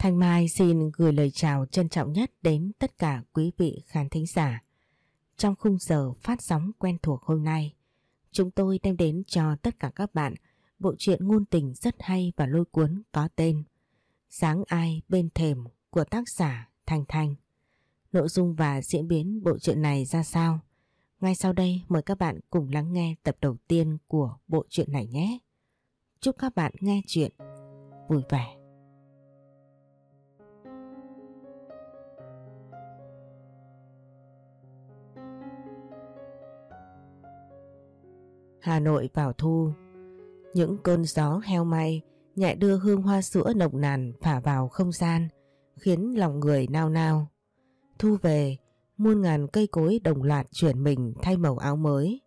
Thanh Mai xin gửi lời chào trân trọng nhất đến tất cả quý vị khán thính giả. Trong khung giờ phát sóng quen thuộc hôm nay, chúng tôi đem đến cho tất cả các bạn bộ truyện ngôn tình rất hay và lôi cuốn có tên Sáng ai bên thềm của tác giả Thanh Thanh. Nội dung và diễn biến bộ truyện này ra sao? Ngay sau đây mời các bạn cùng lắng nghe tập đầu tiên của bộ truyện này nhé. Chúc các bạn nghe chuyện vui vẻ. Hà Nội vào thu Những cơn gió heo may nhẹ đưa hương hoa sữa nồng nàn phả vào không gian khiến lòng người nao nao. Thu về, muôn ngàn cây cối đồng loạt chuyển mình thay màu áo mới.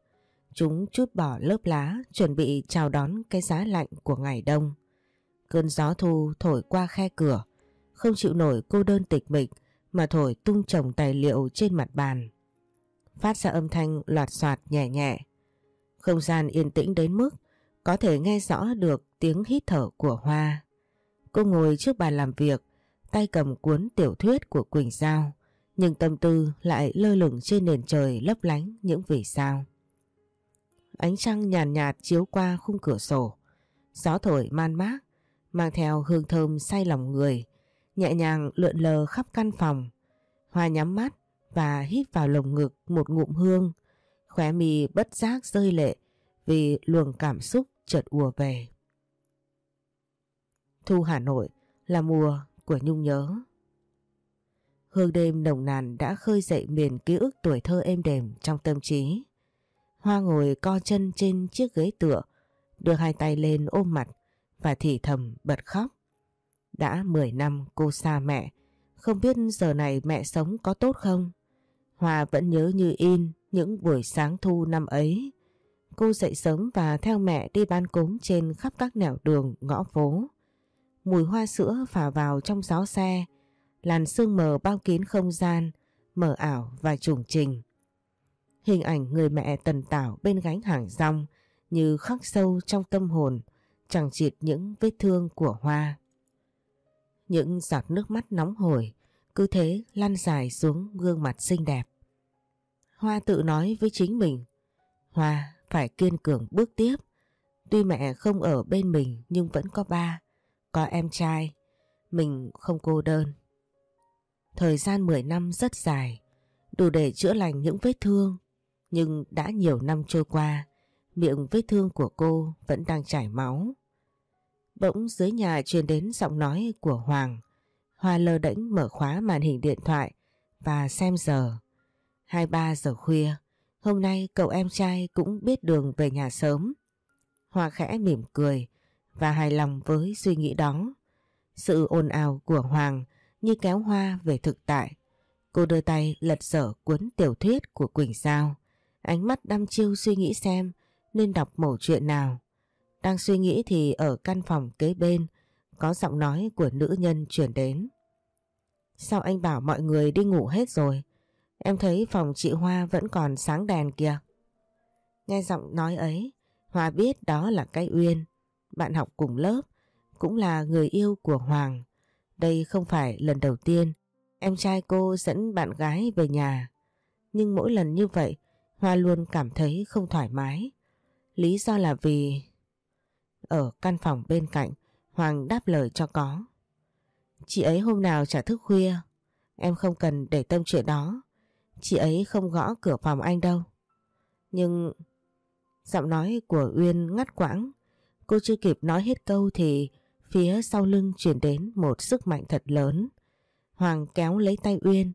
Chúng chút bỏ lớp lá chuẩn bị chào đón cái giá lạnh của ngày đông. Cơn gió thu thổi qua khe cửa, không chịu nổi cô đơn tịch mịch mà thổi tung chồng tài liệu trên mặt bàn. Phát ra âm thanh loạt soạt nhẹ nhẹ. Không gian yên tĩnh đến mức có thể nghe rõ được tiếng hít thở của Hoa. Cô ngồi trước bàn làm việc, tay cầm cuốn tiểu thuyết của Quỳnh Giao, nhưng tâm tư lại lơ lửng trên nền trời lấp lánh những vì sao. Ánh trăng nhàn nhạt, chiếu qua khung cửa sổ, gió thổi man mát, mang theo hương thơm say lòng người, nhẹ nhàng lượn lờ khắp căn phòng. Hoa nhắm mắt và hít vào lồng ngực một ngụm hương, khóe mi bất giác rơi lệ vì luồng cảm xúc chợt ùa về. Thu Hà Nội là mùa của nhung nhớ. Hương đêm nồng nàn đã khơi dậy miền ký ức tuổi thơ êm đềm trong tâm trí. Hoa ngồi co chân trên chiếc ghế tựa, đưa hai tay lên ôm mặt và thì thầm bật khóc. Đã 10 năm cô xa mẹ, không biết giờ này mẹ sống có tốt không? Hoa vẫn nhớ như in những buổi sáng thu năm ấy. Cô dậy sớm và theo mẹ đi ban cúng trên khắp các nẻo đường, ngõ phố. Mùi hoa sữa phả vào trong gió xe, làn sương mờ bao kín không gian, mờ ảo và trùng trình. Hình ảnh người mẹ tần tảo bên gánh hàng rong như khắc sâu trong tâm hồn, chẳng chịt những vết thương của hoa. Những giọt nước mắt nóng hổi cứ thế lăn dài xuống gương mặt xinh đẹp. Hoa tự nói với chính mình, Hoa phải kiên cường bước tiếp. Tuy mẹ không ở bên mình nhưng vẫn có ba, có em trai, mình không cô đơn. Thời gian 10 năm rất dài, đủ để chữa lành những vết thương. Nhưng đã nhiều năm trôi qua, miệng vết thương của cô vẫn đang chảy máu. Bỗng dưới nhà truyền đến giọng nói của Hoàng. Hoa lơ đễnh mở khóa màn hình điện thoại và xem giờ. 23 giờ khuya, hôm nay cậu em trai cũng biết đường về nhà sớm. Hoa khẽ mỉm cười và hài lòng với suy nghĩ đó. Sự ồn ào của Hoàng như kéo Hoa về thực tại. Cô đưa tay lật sở cuốn tiểu thuyết của Quỳnh sao Ánh mắt đăm chiêu suy nghĩ xem nên đọc mẩu chuyện nào. Đang suy nghĩ thì ở căn phòng kế bên có giọng nói của nữ nhân chuyển đến. Sao anh bảo mọi người đi ngủ hết rồi? Em thấy phòng chị Hoa vẫn còn sáng đèn kìa. Nghe giọng nói ấy, Hoa biết đó là cái Uyên, bạn học cùng lớp, cũng là người yêu của Hoàng. Đây không phải lần đầu tiên em trai cô dẫn bạn gái về nhà. Nhưng mỗi lần như vậy, Hoa luôn cảm thấy không thoải mái. Lý do là vì... Ở căn phòng bên cạnh, Hoàng đáp lời cho có. Chị ấy hôm nào trả thức khuya, em không cần để tâm chuyện đó. Chị ấy không gõ cửa phòng anh đâu. Nhưng... Giọng nói của Uyên ngắt quãng. Cô chưa kịp nói hết câu thì phía sau lưng chuyển đến một sức mạnh thật lớn. Hoàng kéo lấy tay Uyên.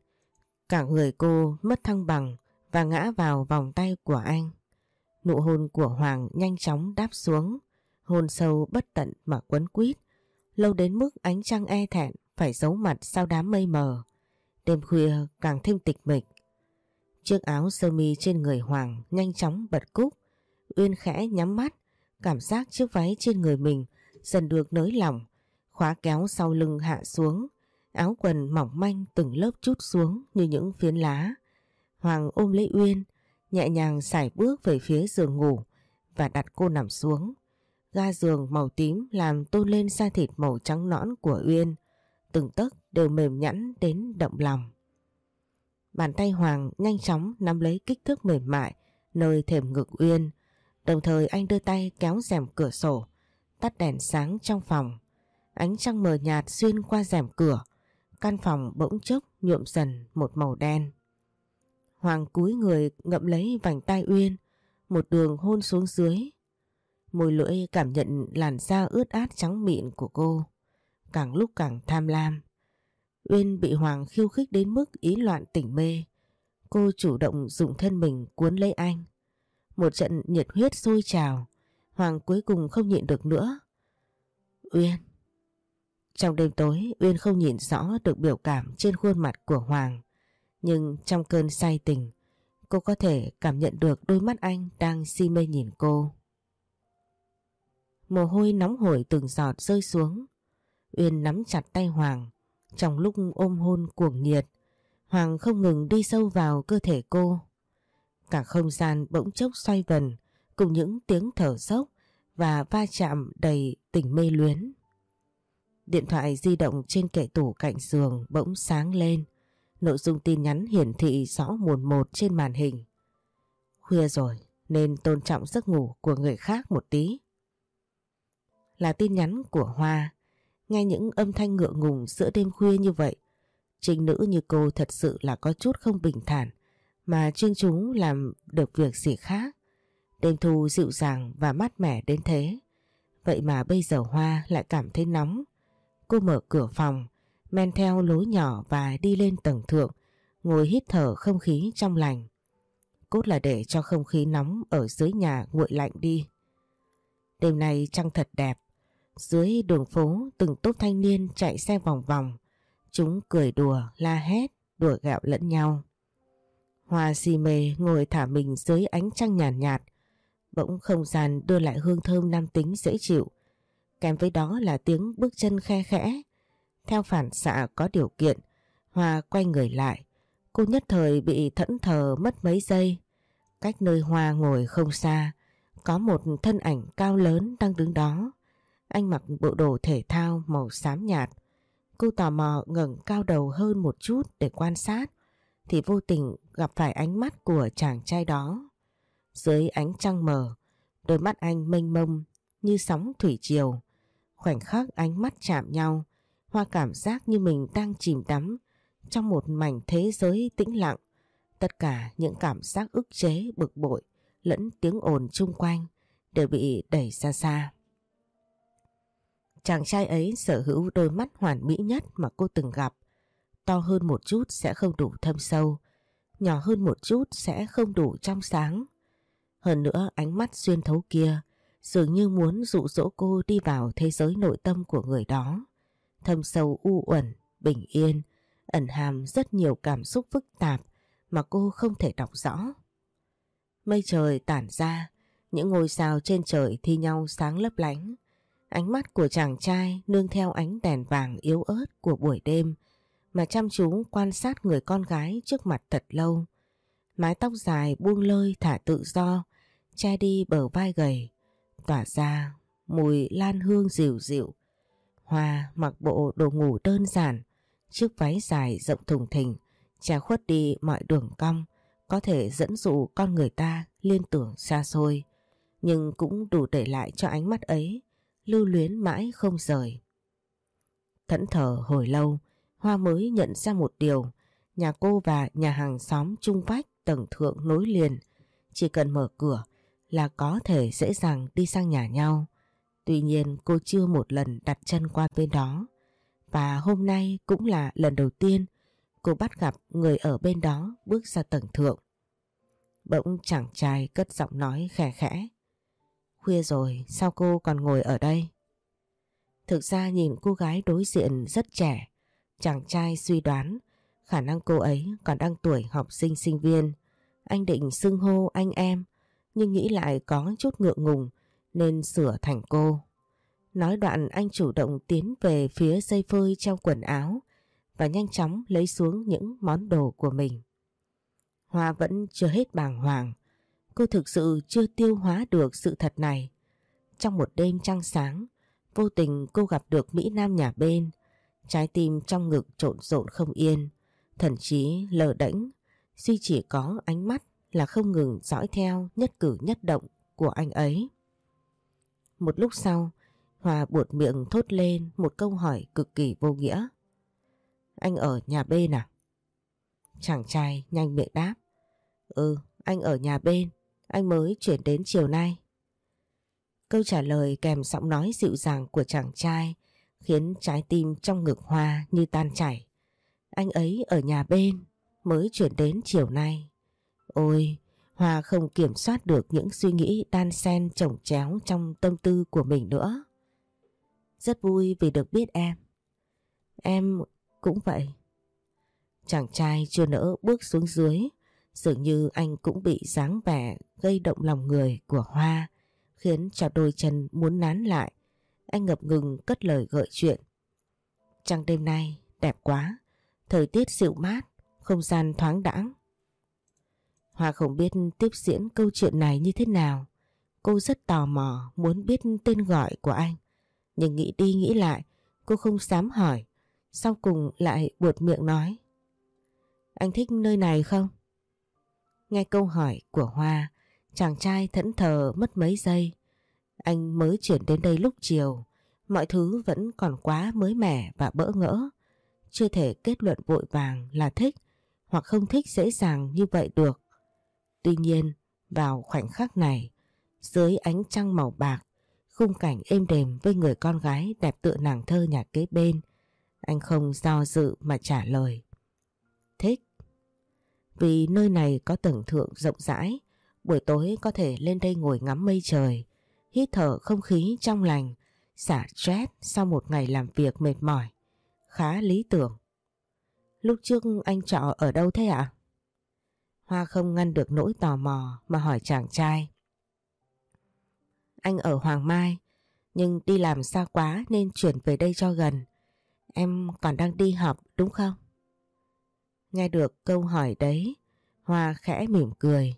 Cả người cô mất thăng bằng và ngã vào vòng tay của anh. Nụ hôn của Hoàng nhanh chóng đáp xuống. Hôn sâu bất tận mà quấn quýt. Lâu đến mức ánh trăng e thẹn phải giấu mặt sau đám mây mờ. Đêm khuya càng thêm tịch mịch. Chiếc áo sơ mi trên người Hoàng nhanh chóng bật cúc. Uyên khẽ nhắm mắt, cảm giác chiếc váy trên người mình dần được nới lỏng, khóa kéo sau lưng hạ xuống, áo quần mỏng manh từng lớp chút xuống như những phiến lá. Hoàng ôm lấy Uyên, nhẹ nhàng xài bước về phía giường ngủ và đặt cô nằm xuống. Ga giường màu tím làm tôn lên da thịt màu trắng nõn của Uyên, từng tấc đều mềm nhẵn đến động lòng. Bàn tay Hoàng nhanh chóng nắm lấy kích thước mềm mại nơi thềm ngực Uyên, đồng thời anh đưa tay kéo rèm cửa sổ, tắt đèn sáng trong phòng. Ánh trăng mờ nhạt xuyên qua rèm cửa, căn phòng bỗng chốc nhuộm dần một màu đen. Hoàng cúi người ngậm lấy vành tay Uyên, một đường hôn xuống dưới. Môi lưỡi cảm nhận làn da ướt át trắng mịn của cô, càng lúc càng tham lam. Uyên bị Hoàng khiêu khích đến mức ý loạn tỉnh mê. Cô chủ động dùng thân mình cuốn lấy anh. Một trận nhiệt huyết sôi trào, Hoàng cuối cùng không nhịn được nữa. Uyên Trong đêm tối, Uyên không nhìn rõ được biểu cảm trên khuôn mặt của Hoàng. Nhưng trong cơn say tình, cô có thể cảm nhận được đôi mắt anh đang si mê nhìn cô. Mồ hôi nóng hổi từng giọt rơi xuống. Uyên nắm chặt tay Hoàng. Trong lúc ôm hôn cuồng nhiệt, Hoàng không ngừng đi sâu vào cơ thể cô. Cả không gian bỗng chốc xoay vần cùng những tiếng thở dốc và va chạm đầy tình mê luyến. Điện thoại di động trên kệ tủ cạnh giường bỗng sáng lên. Nội dung tin nhắn hiển thị rõ mồn một trên màn hình. Khuya rồi nên tôn trọng giấc ngủ của người khác một tí. Là tin nhắn của Hoa. Nghe những âm thanh ngựa ngùng giữa đêm khuya như vậy. Trinh nữ như cô thật sự là có chút không bình thản mà chuyên chúng làm được việc gì khác. Đêm thu dịu dàng và mát mẻ đến thế. Vậy mà bây giờ Hoa lại cảm thấy nóng. Cô mở cửa phòng men theo lối nhỏ và đi lên tầng thượng, ngồi hít thở không khí trong lành. Cốt là để cho không khí nóng ở dưới nhà nguội lạnh đi. Đêm nay trăng thật đẹp, dưới đường phố từng tốp thanh niên chạy xe vòng vòng, chúng cười đùa, la hét, đùa gạo lẫn nhau. Hoa si mê ngồi thả mình dưới ánh trăng nhàn nhạt, nhạt, bỗng không gian đưa lại hương thơm nam tính dễ chịu. Kèm với đó là tiếng bước chân khe khẽ, theo phản xạ có điều kiện, Hoa quay người lại. Cô nhất thời bị thẫn thờ mất mấy giây. Cách nơi Hoa ngồi không xa, có một thân ảnh cao lớn đang đứng đó. Anh mặc bộ đồ thể thao màu xám nhạt. Cô tò mò ngẩng cao đầu hơn một chút để quan sát, thì vô tình gặp phải ánh mắt của chàng trai đó. Dưới ánh trăng mờ, đôi mắt anh mênh mông như sóng thủy triều. Khoảnh khắc ánh mắt chạm nhau, Hoa cảm giác như mình đang chìm đắm trong một mảnh thế giới tĩnh lặng. Tất cả những cảm giác ức chế, bực bội lẫn tiếng ồn chung quanh đều bị đẩy xa xa. Chàng trai ấy sở hữu đôi mắt hoàn mỹ nhất mà cô từng gặp. To hơn một chút sẽ không đủ thâm sâu, nhỏ hơn một chút sẽ không đủ trong sáng. Hơn nữa ánh mắt xuyên thấu kia dường như muốn dụ dỗ cô đi vào thế giới nội tâm của người đó thâm sâu u uẩn, bình yên, ẩn hàm rất nhiều cảm xúc phức tạp mà cô không thể đọc rõ. Mây trời tản ra, những ngôi sao trên trời thi nhau sáng lấp lánh. Ánh mắt của chàng trai nương theo ánh đèn vàng yếu ớt của buổi đêm mà chăm chú quan sát người con gái trước mặt thật lâu. Mái tóc dài buông lơi thả tự do, che đi bờ vai gầy, tỏa ra mùi lan hương dịu dịu Hoa mặc bộ đồ ngủ đơn giản, chiếc váy dài rộng thùng thình, che khuất đi mọi đường cong, có thể dẫn dụ con người ta liên tưởng xa xôi, nhưng cũng đủ để lại cho ánh mắt ấy, lưu luyến mãi không rời. Thẫn thờ hồi lâu, Hoa mới nhận ra một điều, nhà cô và nhà hàng xóm chung vách tầng thượng nối liền, chỉ cần mở cửa là có thể dễ dàng đi sang nhà nhau. Tuy nhiên cô chưa một lần đặt chân qua bên đó và hôm nay cũng là lần đầu tiên cô bắt gặp người ở bên đó bước ra tầng thượng. Bỗng chàng trai cất giọng nói khẽ khẽ. Khuya rồi sao cô còn ngồi ở đây? Thực ra nhìn cô gái đối diện rất trẻ, chàng trai suy đoán khả năng cô ấy còn đang tuổi học sinh sinh viên. Anh định xưng hô anh em nhưng nghĩ lại có chút ngượng ngùng nên sửa thành cô. Nói đoạn anh chủ động tiến về phía dây phơi trong quần áo và nhanh chóng lấy xuống những món đồ của mình. Hoa vẫn chưa hết bàng hoàng. Cô thực sự chưa tiêu hóa được sự thật này. Trong một đêm trăng sáng, vô tình cô gặp được Mỹ Nam nhà bên. Trái tim trong ngực trộn rộn không yên, thần trí lờ đễnh, duy chỉ có ánh mắt là không ngừng dõi theo nhất cử nhất động của anh ấy. Một lúc sau, Hòa buột miệng thốt lên một câu hỏi cực kỳ vô nghĩa. Anh ở nhà bên à? Chàng trai nhanh miệng đáp. Ừ, anh ở nhà bên, anh mới chuyển đến chiều nay. Câu trả lời kèm giọng nói dịu dàng của chàng trai khiến trái tim trong ngực Hoa như tan chảy. Anh ấy ở nhà bên mới chuyển đến chiều nay. Ôi, Hoa không kiểm soát được những suy nghĩ đan xen chồng chéo trong tâm tư của mình nữa. Rất vui vì được biết em. Em cũng vậy. Chàng trai chưa nỡ bước xuống dưới, dường như anh cũng bị dáng vẻ gây động lòng người của Hoa, khiến cho đôi chân muốn nán lại. Anh ngập ngừng cất lời gợi chuyện. Trăng đêm nay đẹp quá, thời tiết dịu mát, không gian thoáng đãng. Hoa không biết tiếp diễn câu chuyện này như thế nào. Cô rất tò mò muốn biết tên gọi của anh. Nhưng nghĩ đi nghĩ lại, cô không dám hỏi. Sau cùng lại buột miệng nói. Anh thích nơi này không? Nghe câu hỏi của Hoa, chàng trai thẫn thờ mất mấy giây. Anh mới chuyển đến đây lúc chiều, mọi thứ vẫn còn quá mới mẻ và bỡ ngỡ. Chưa thể kết luận vội vàng là thích hoặc không thích dễ dàng như vậy được. Tuy nhiên, vào khoảnh khắc này, dưới ánh trăng màu bạc, khung cảnh êm đềm với người con gái đẹp tựa nàng thơ nhà kế bên, anh không do dự mà trả lời. Thích. Vì nơi này có tầng thượng rộng rãi, buổi tối có thể lên đây ngồi ngắm mây trời, hít thở không khí trong lành, xả stress sau một ngày làm việc mệt mỏi. Khá lý tưởng. Lúc trước anh trọ ở đâu thế ạ? Hoa không ngăn được nỗi tò mò mà hỏi chàng trai. Anh ở Hoàng Mai, nhưng đi làm xa quá nên chuyển về đây cho gần. Em còn đang đi học đúng không? Nghe được câu hỏi đấy, Hoa khẽ mỉm cười.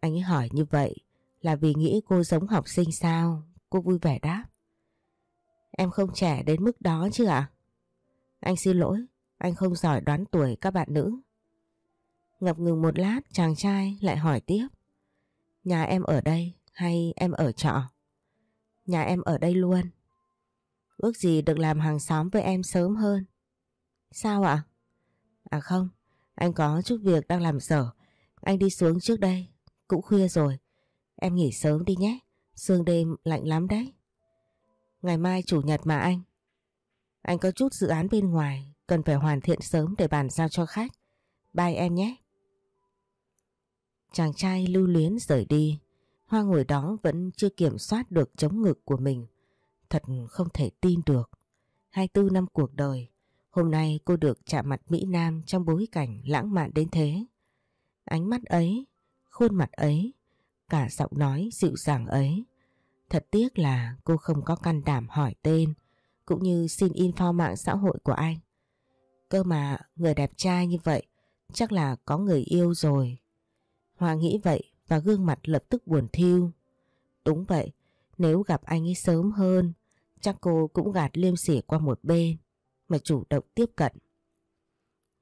Anh ấy hỏi như vậy là vì nghĩ cô giống học sinh sao? Cô vui vẻ đáp. Em không trẻ đến mức đó chứ ạ? Anh xin lỗi, anh không giỏi đoán tuổi các bạn nữ. Ngập ngừng một lát chàng trai lại hỏi tiếp. Nhà em ở đây hay em ở trọ? Nhà em ở đây luôn. Ước gì được làm hàng xóm với em sớm hơn. Sao ạ? À? À không, anh có chút việc đang làm dở. Anh đi xuống trước đây, cũng khuya rồi. Em nghỉ sớm đi nhé, sương đêm lạnh lắm đấy. Ngày mai chủ nhật mà anh. Anh có chút dự án bên ngoài, cần phải hoàn thiện sớm để bàn giao cho khách. Bye em nhé. Chàng trai lưu luyến rời đi. Hoa ngồi đó vẫn chưa kiểm soát được chống ngực của mình. Thật không thể tin được. 24 năm cuộc đời, hôm nay cô được chạm mặt Mỹ Nam trong bối cảnh lãng mạn đến thế. Ánh mắt ấy, khuôn mặt ấy, cả giọng nói dịu dàng ấy. Thật tiếc là cô không có can đảm hỏi tên, cũng như xin info mạng xã hội của anh. Cơ mà người đẹp trai như vậy, chắc là có người yêu rồi. Hoa nghĩ vậy và gương mặt lập tức buồn thiêu. Đúng vậy, nếu gặp anh ấy sớm hơn, chắc cô cũng gạt liêm sỉ qua một bên mà chủ động tiếp cận.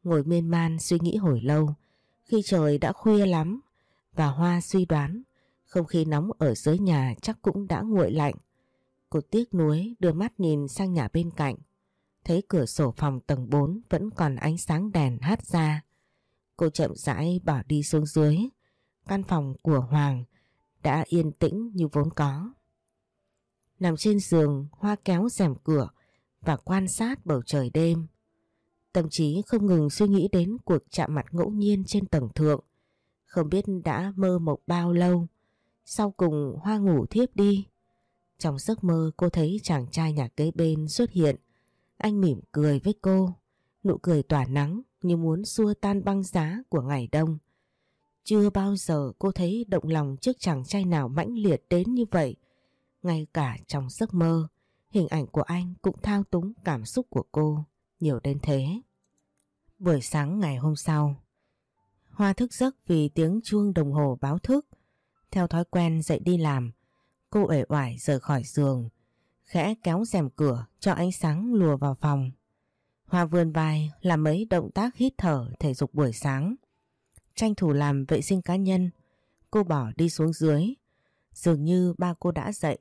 Ngồi miên man suy nghĩ hồi lâu, khi trời đã khuya lắm và Hoa suy đoán không khí nóng ở dưới nhà chắc cũng đã nguội lạnh. Cô tiếc nuối đưa mắt nhìn sang nhà bên cạnh. Thấy cửa sổ phòng tầng 4 vẫn còn ánh sáng đèn hát ra. Cô chậm rãi bỏ đi xuống dưới. Căn phòng của Hoàng đã yên tĩnh như vốn có. Nằm trên giường, Hoa kéo rèm cửa và quan sát bầu trời đêm. Tâm trí không ngừng suy nghĩ đến cuộc chạm mặt ngẫu nhiên trên tầng thượng. Không biết đã mơ mộng bao lâu. Sau cùng Hoa ngủ thiếp đi. Trong giấc mơ cô thấy chàng trai nhà kế bên xuất hiện. Anh mỉm cười với cô. Nụ cười tỏa nắng như muốn xua tan băng giá của ngày đông. Chưa bao giờ cô thấy động lòng trước chàng trai nào mãnh liệt đến như vậy. Ngay cả trong giấc mơ, hình ảnh của anh cũng thao túng cảm xúc của cô nhiều đến thế. Buổi sáng ngày hôm sau, Hoa thức giấc vì tiếng chuông đồng hồ báo thức. Theo thói quen dậy đi làm, cô ể oải rời khỏi giường, khẽ kéo rèm cửa cho ánh sáng lùa vào phòng. Hoa vươn vai làm mấy động tác hít thở thể dục buổi sáng. Tranh thủ làm vệ sinh cá nhân, cô bỏ đi xuống dưới. Dường như ba cô đã dậy.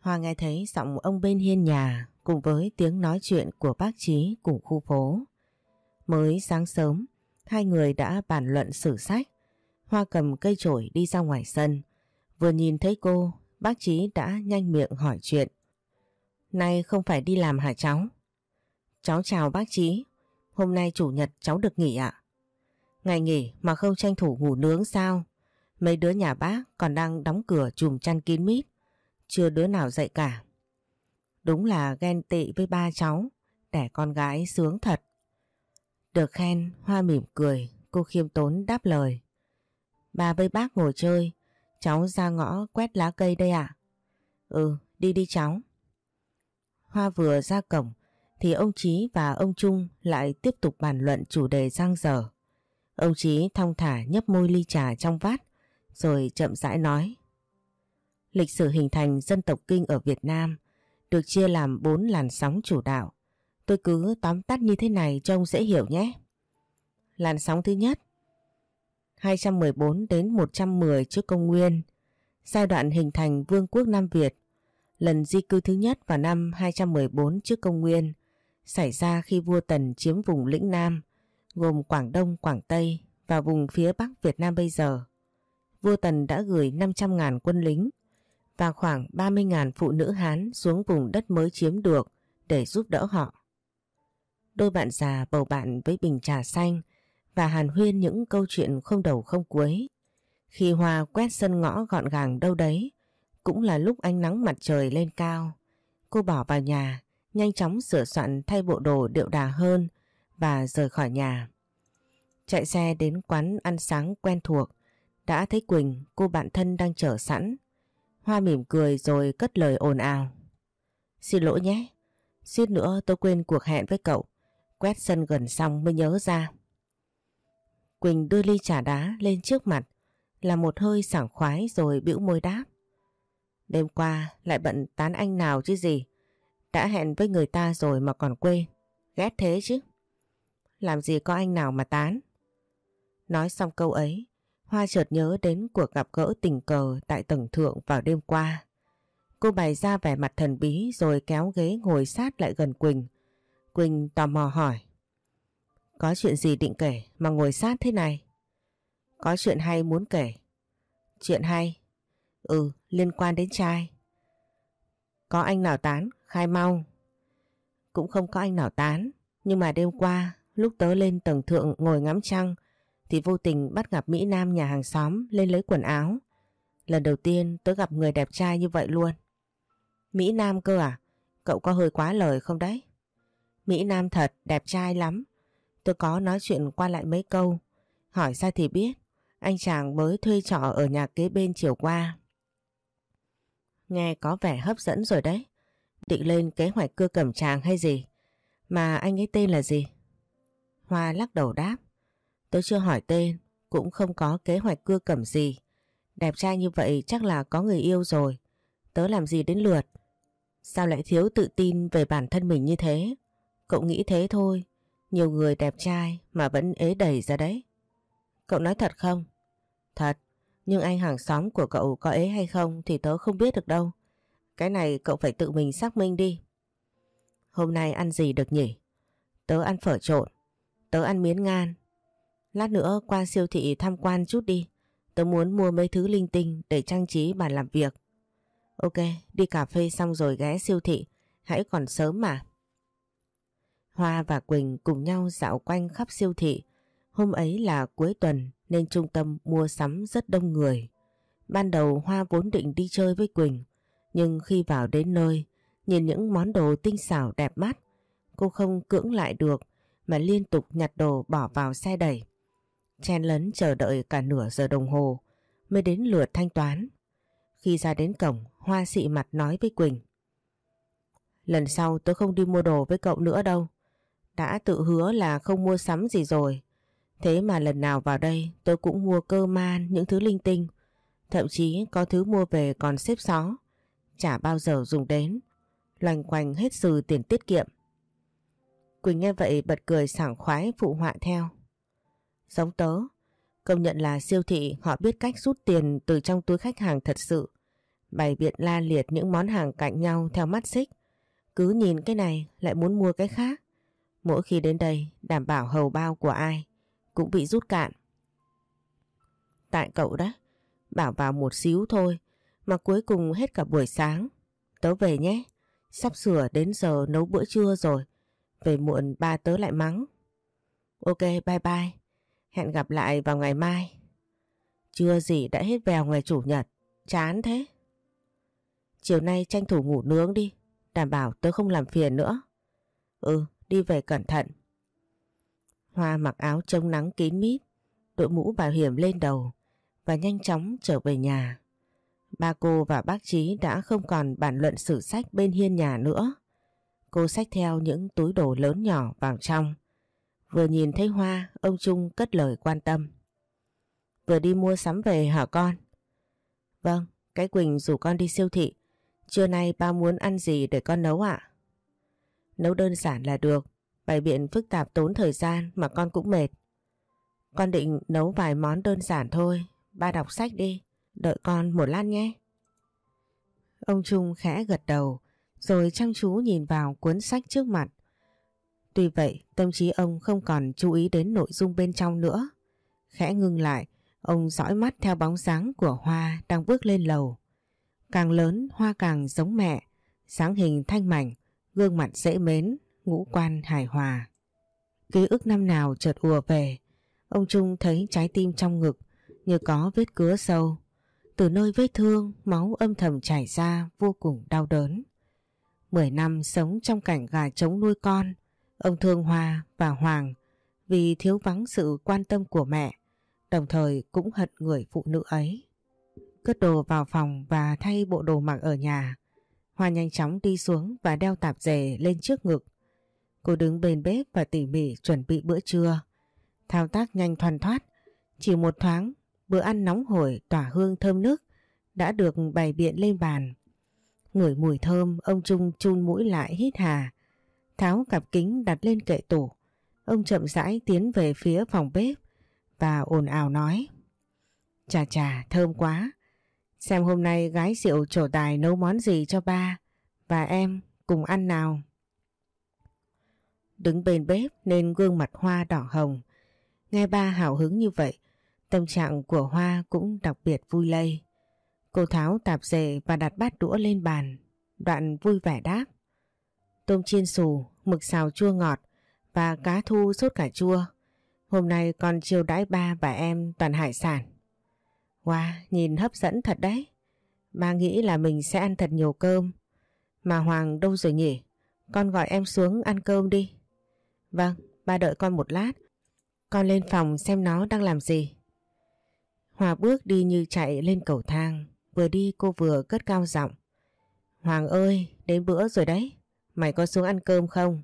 Hoa nghe thấy giọng ông bên hiên nhà cùng với tiếng nói chuyện của bác Trí cùng khu phố. Mới sáng sớm, hai người đã bàn luận sử sách. Hoa cầm cây chổi đi ra ngoài sân. Vừa nhìn thấy cô, bác Trí đã nhanh miệng hỏi chuyện. Nay không phải đi làm hả cháu? Cháu chào bác Trí. Hôm nay chủ nhật cháu được nghỉ ạ. Ngày nghỉ mà không tranh thủ ngủ nướng sao? Mấy đứa nhà bác còn đang đóng cửa chùm chăn kín mít. Chưa đứa nào dậy cả. Đúng là ghen tị với ba cháu. Đẻ con gái sướng thật. Được khen, Hoa mỉm cười. Cô khiêm tốn đáp lời. Ba với bác ngồi chơi. Cháu ra ngõ quét lá cây đây ạ. Ừ, đi đi cháu. Hoa vừa ra cổng thì ông Chí và ông Trung lại tiếp tục bàn luận chủ đề giang dở. Ông Chí thong thả nhấp môi ly trà trong vát rồi chậm rãi nói. Lịch sử hình thành dân tộc Kinh ở Việt Nam được chia làm bốn làn sóng chủ đạo. Tôi cứ tóm tắt như thế này cho ông dễ hiểu nhé. Làn sóng thứ nhất 214 đến 110 trước công nguyên giai đoạn hình thành Vương quốc Nam Việt lần di cư thứ nhất vào năm 214 trước công nguyên xảy ra khi vua Tần chiếm vùng lĩnh Nam gồm Quảng Đông, Quảng Tây và vùng phía Bắc Việt Nam bây giờ. Vua Tần đã gửi 500.000 quân lính và khoảng 30.000 phụ nữ Hán xuống vùng đất mới chiếm được để giúp đỡ họ. Đôi bạn già bầu bạn với bình trà xanh và hàn huyên những câu chuyện không đầu không cuối. Khi Hoa quét sân ngõ gọn gàng đâu đấy, cũng là lúc ánh nắng mặt trời lên cao. Cô bỏ vào nhà, nhanh chóng sửa soạn thay bộ đồ điệu đà hơn và rời khỏi nhà. Chạy xe đến quán ăn sáng quen thuộc, đã thấy Quỳnh, cô bạn thân đang chờ sẵn. Hoa mỉm cười rồi cất lời ồn ào. Xin lỗi nhé, suýt nữa tôi quên cuộc hẹn với cậu. Quét sân gần xong mới nhớ ra. Quỳnh đưa ly trà đá lên trước mặt, là một hơi sảng khoái rồi bĩu môi đáp. Đêm qua lại bận tán anh nào chứ gì. Đã hẹn với người ta rồi mà còn quên. Ghét thế chứ. Làm gì có anh nào mà tán. Nói xong câu ấy, Hoa chợt nhớ đến cuộc gặp gỡ tình cờ tại tầng thượng vào đêm qua. Cô bày ra vẻ mặt thần bí rồi kéo ghế ngồi sát lại gần Quỳnh. Quỳnh tò mò hỏi. Có chuyện gì định kể mà ngồi sát thế này? Có chuyện hay muốn kể. Chuyện hay? Ừ, liên quan đến trai. Có anh nào tán, khai mau. Cũng không có anh nào tán, nhưng mà đêm qua lúc tớ lên tầng thượng ngồi ngắm trăng thì vô tình bắt gặp Mỹ Nam nhà hàng xóm lên lấy quần áo. Lần đầu tiên tớ gặp người đẹp trai như vậy luôn. Mỹ Nam cơ à? Cậu có hơi quá lời không đấy? Mỹ Nam thật, đẹp trai lắm. Tôi có nói chuyện qua lại mấy câu. Hỏi ra thì biết, anh chàng mới thuê trọ ở nhà kế bên chiều qua. Nghe có vẻ hấp dẫn rồi đấy. Định lên kế hoạch cưa cẩm chàng hay gì? Mà anh ấy tên là gì? Hoa lắc đầu đáp. Tôi chưa hỏi tên, cũng không có kế hoạch cưa cẩm gì. Đẹp trai như vậy chắc là có người yêu rồi. Tớ làm gì đến lượt? Sao lại thiếu tự tin về bản thân mình như thế? Cậu nghĩ thế thôi. Nhiều người đẹp trai mà vẫn ế đẩy ra đấy. Cậu nói thật không? Thật, nhưng anh hàng xóm của cậu có ế hay không thì tớ không biết được đâu. Cái này cậu phải tự mình xác minh đi. Hôm nay ăn gì được nhỉ? Tớ ăn phở trộn, tớ ăn miến ngan. Lát nữa qua siêu thị tham quan chút đi. Tớ muốn mua mấy thứ linh tinh để trang trí bàn làm việc. Ok, đi cà phê xong rồi ghé siêu thị. Hãy còn sớm mà. Hoa và Quỳnh cùng nhau dạo quanh khắp siêu thị. Hôm ấy là cuối tuần nên trung tâm mua sắm rất đông người. Ban đầu Hoa vốn định đi chơi với Quỳnh, nhưng khi vào đến nơi, nhìn những món đồ tinh xảo đẹp mắt, cô không cưỡng lại được mà liên tục nhặt đồ bỏ vào xe đẩy. Chen lấn chờ đợi cả nửa giờ đồng hồ mới đến lượt thanh toán. Khi ra đến cổng, Hoa xị mặt nói với Quỳnh. Lần sau tôi không đi mua đồ với cậu nữa đâu. Đã tự hứa là không mua sắm gì rồi. Thế mà lần nào vào đây tôi cũng mua cơ man, những thứ linh tinh. Thậm chí có thứ mua về còn xếp xó. Chả bao giờ dùng đến. Loành quanh hết sự tiền tiết kiệm. Quỳnh nghe vậy bật cười sảng khoái phụ họa theo. Giống tớ, công nhận là siêu thị họ biết cách rút tiền từ trong túi khách hàng thật sự. Bày biện la liệt những món hàng cạnh nhau theo mắt xích. Cứ nhìn cái này lại muốn mua cái khác. Mỗi khi đến đây đảm bảo hầu bao của ai cũng bị rút cạn. Tại cậu đấy, bảo vào một xíu thôi mà cuối cùng hết cả buổi sáng. Tớ về nhé, sắp sửa đến giờ nấu bữa trưa rồi. Về muộn ba tớ lại mắng. Ok bye bye, hẹn gặp lại vào ngày mai. Chưa gì đã hết vèo ngày chủ nhật, chán thế. Chiều nay tranh thủ ngủ nướng đi, đảm bảo tớ không làm phiền nữa. Ừ, đi về cẩn thận. Hoa mặc áo chống nắng kín mít, đội mũ bảo hiểm lên đầu và nhanh chóng trở về nhà. Ba cô và bác Trí đã không còn bàn luận sử sách bên hiên nhà nữa. Cô xách theo những túi đồ lớn nhỏ vào trong. Vừa nhìn thấy Hoa, ông Trung cất lời quan tâm. Vừa đi mua sắm về hả con? Vâng, cái Quỳnh rủ con đi siêu thị. Trưa nay ba muốn ăn gì để con nấu ạ? Nấu đơn giản là được. Bày biện phức tạp tốn thời gian mà con cũng mệt. Con định nấu vài món đơn giản thôi. Ba đọc sách đi. Đợi con một lát nhé. Ông Trung khẽ gật đầu rồi chăm chú nhìn vào cuốn sách trước mặt. Tuy vậy tâm trí ông không còn chú ý đến nội dung bên trong nữa. Khẽ ngưng lại, ông dõi mắt theo bóng dáng của Hoa đang bước lên lầu. Càng lớn Hoa càng giống mẹ, sáng hình thanh mảnh, gương mặt dễ mến, ngũ quan hài hòa. Ký ức năm nào chợt ùa về, ông Trung thấy trái tim trong ngực như có vết cứa sâu. Từ nơi vết thương, máu âm thầm chảy ra vô cùng đau đớn. Mười năm sống trong cảnh gà trống nuôi con, ông thương Hoa và Hoàng vì thiếu vắng sự quan tâm của mẹ, đồng thời cũng hận người phụ nữ ấy. Cất đồ vào phòng và thay bộ đồ mặc ở nhà. Hoa nhanh chóng đi xuống và đeo tạp dề lên trước ngực. Cô đứng bên bếp và tỉ mỉ chuẩn bị bữa trưa. Thao tác nhanh thoăn thoát, chỉ một thoáng bữa ăn nóng hổi tỏa hương thơm nước đã được bày biện lên bàn. Ngửi mùi thơm, ông Trung chun mũi lại hít hà. Tháo cặp kính đặt lên kệ tủ. Ông chậm rãi tiến về phía phòng bếp và ồn ào nói. Chà chà, thơm quá. Xem hôm nay gái rượu trổ tài nấu món gì cho ba và em cùng ăn nào. Đứng bên bếp nên gương mặt Hoa đỏ hồng. Nghe ba hào hứng như vậy, tâm trạng của Hoa cũng đặc biệt vui lây. Cô tháo tạp dề và đặt bát đũa lên bàn. Đoạn vui vẻ đáp. Tôm chiên xù, mực xào chua ngọt và cá thu sốt cà chua. Hôm nay con chiêu đãi ba và em toàn hải sản. Wow, nhìn hấp dẫn thật đấy. Ba nghĩ là mình sẽ ăn thật nhiều cơm. Mà Hoàng đâu rồi nhỉ? Con gọi em xuống ăn cơm đi. Vâng, ba đợi con một lát. Con lên phòng xem nó đang làm gì. Hòa bước đi như chạy lên cầu thang. Vừa đi cô vừa cất cao giọng. Hoàng ơi, đến bữa rồi đấy. Mày có xuống ăn cơm không?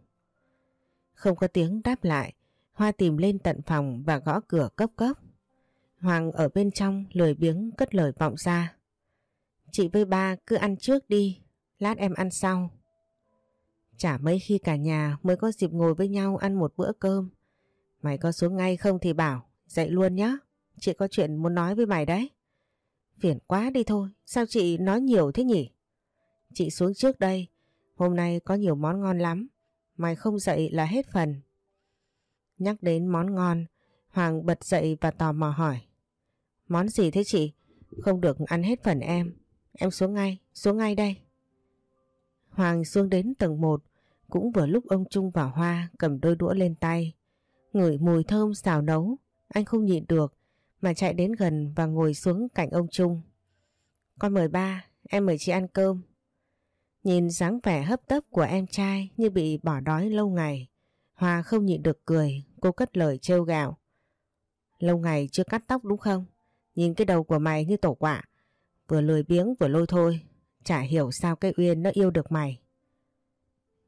Không có tiếng đáp lại. Hoa tìm lên tận phòng và gõ cửa cấp cấp. Hoàng ở bên trong lười biếng cất lời vọng ra. Chị với ba cứ ăn trước đi, lát em ăn sau. Chả mấy khi cả nhà mới có dịp ngồi với nhau ăn một bữa cơm. Mày có xuống ngay không thì bảo, dậy luôn nhá, Chị có chuyện muốn nói với mày đấy. Phiền quá đi thôi, sao chị nói nhiều thế nhỉ? Chị xuống trước đây, hôm nay có nhiều món ngon lắm. Mày không dậy là hết phần. Nhắc đến món ngon, Hoàng bật dậy và tò mò hỏi. Món gì thế chị? Không được ăn hết phần em. Em xuống ngay, xuống ngay đây. Hoàng xuống đến tầng 1, cũng vừa lúc ông Trung và Hoa cầm đôi đũa lên tay. Ngửi mùi thơm xào nấu, anh không nhịn được mà chạy đến gần và ngồi xuống cạnh ông Trung. Con mời ba, em mời chị ăn cơm. Nhìn dáng vẻ hấp tấp của em trai như bị bỏ đói lâu ngày. hòa không nhịn được cười, cô cất lời trêu gạo. Lâu ngày chưa cắt tóc đúng không? Nhìn cái đầu của mày như tổ quả, Vừa lười biếng vừa lôi thôi. Chả hiểu sao cái Uyên nó yêu được mày.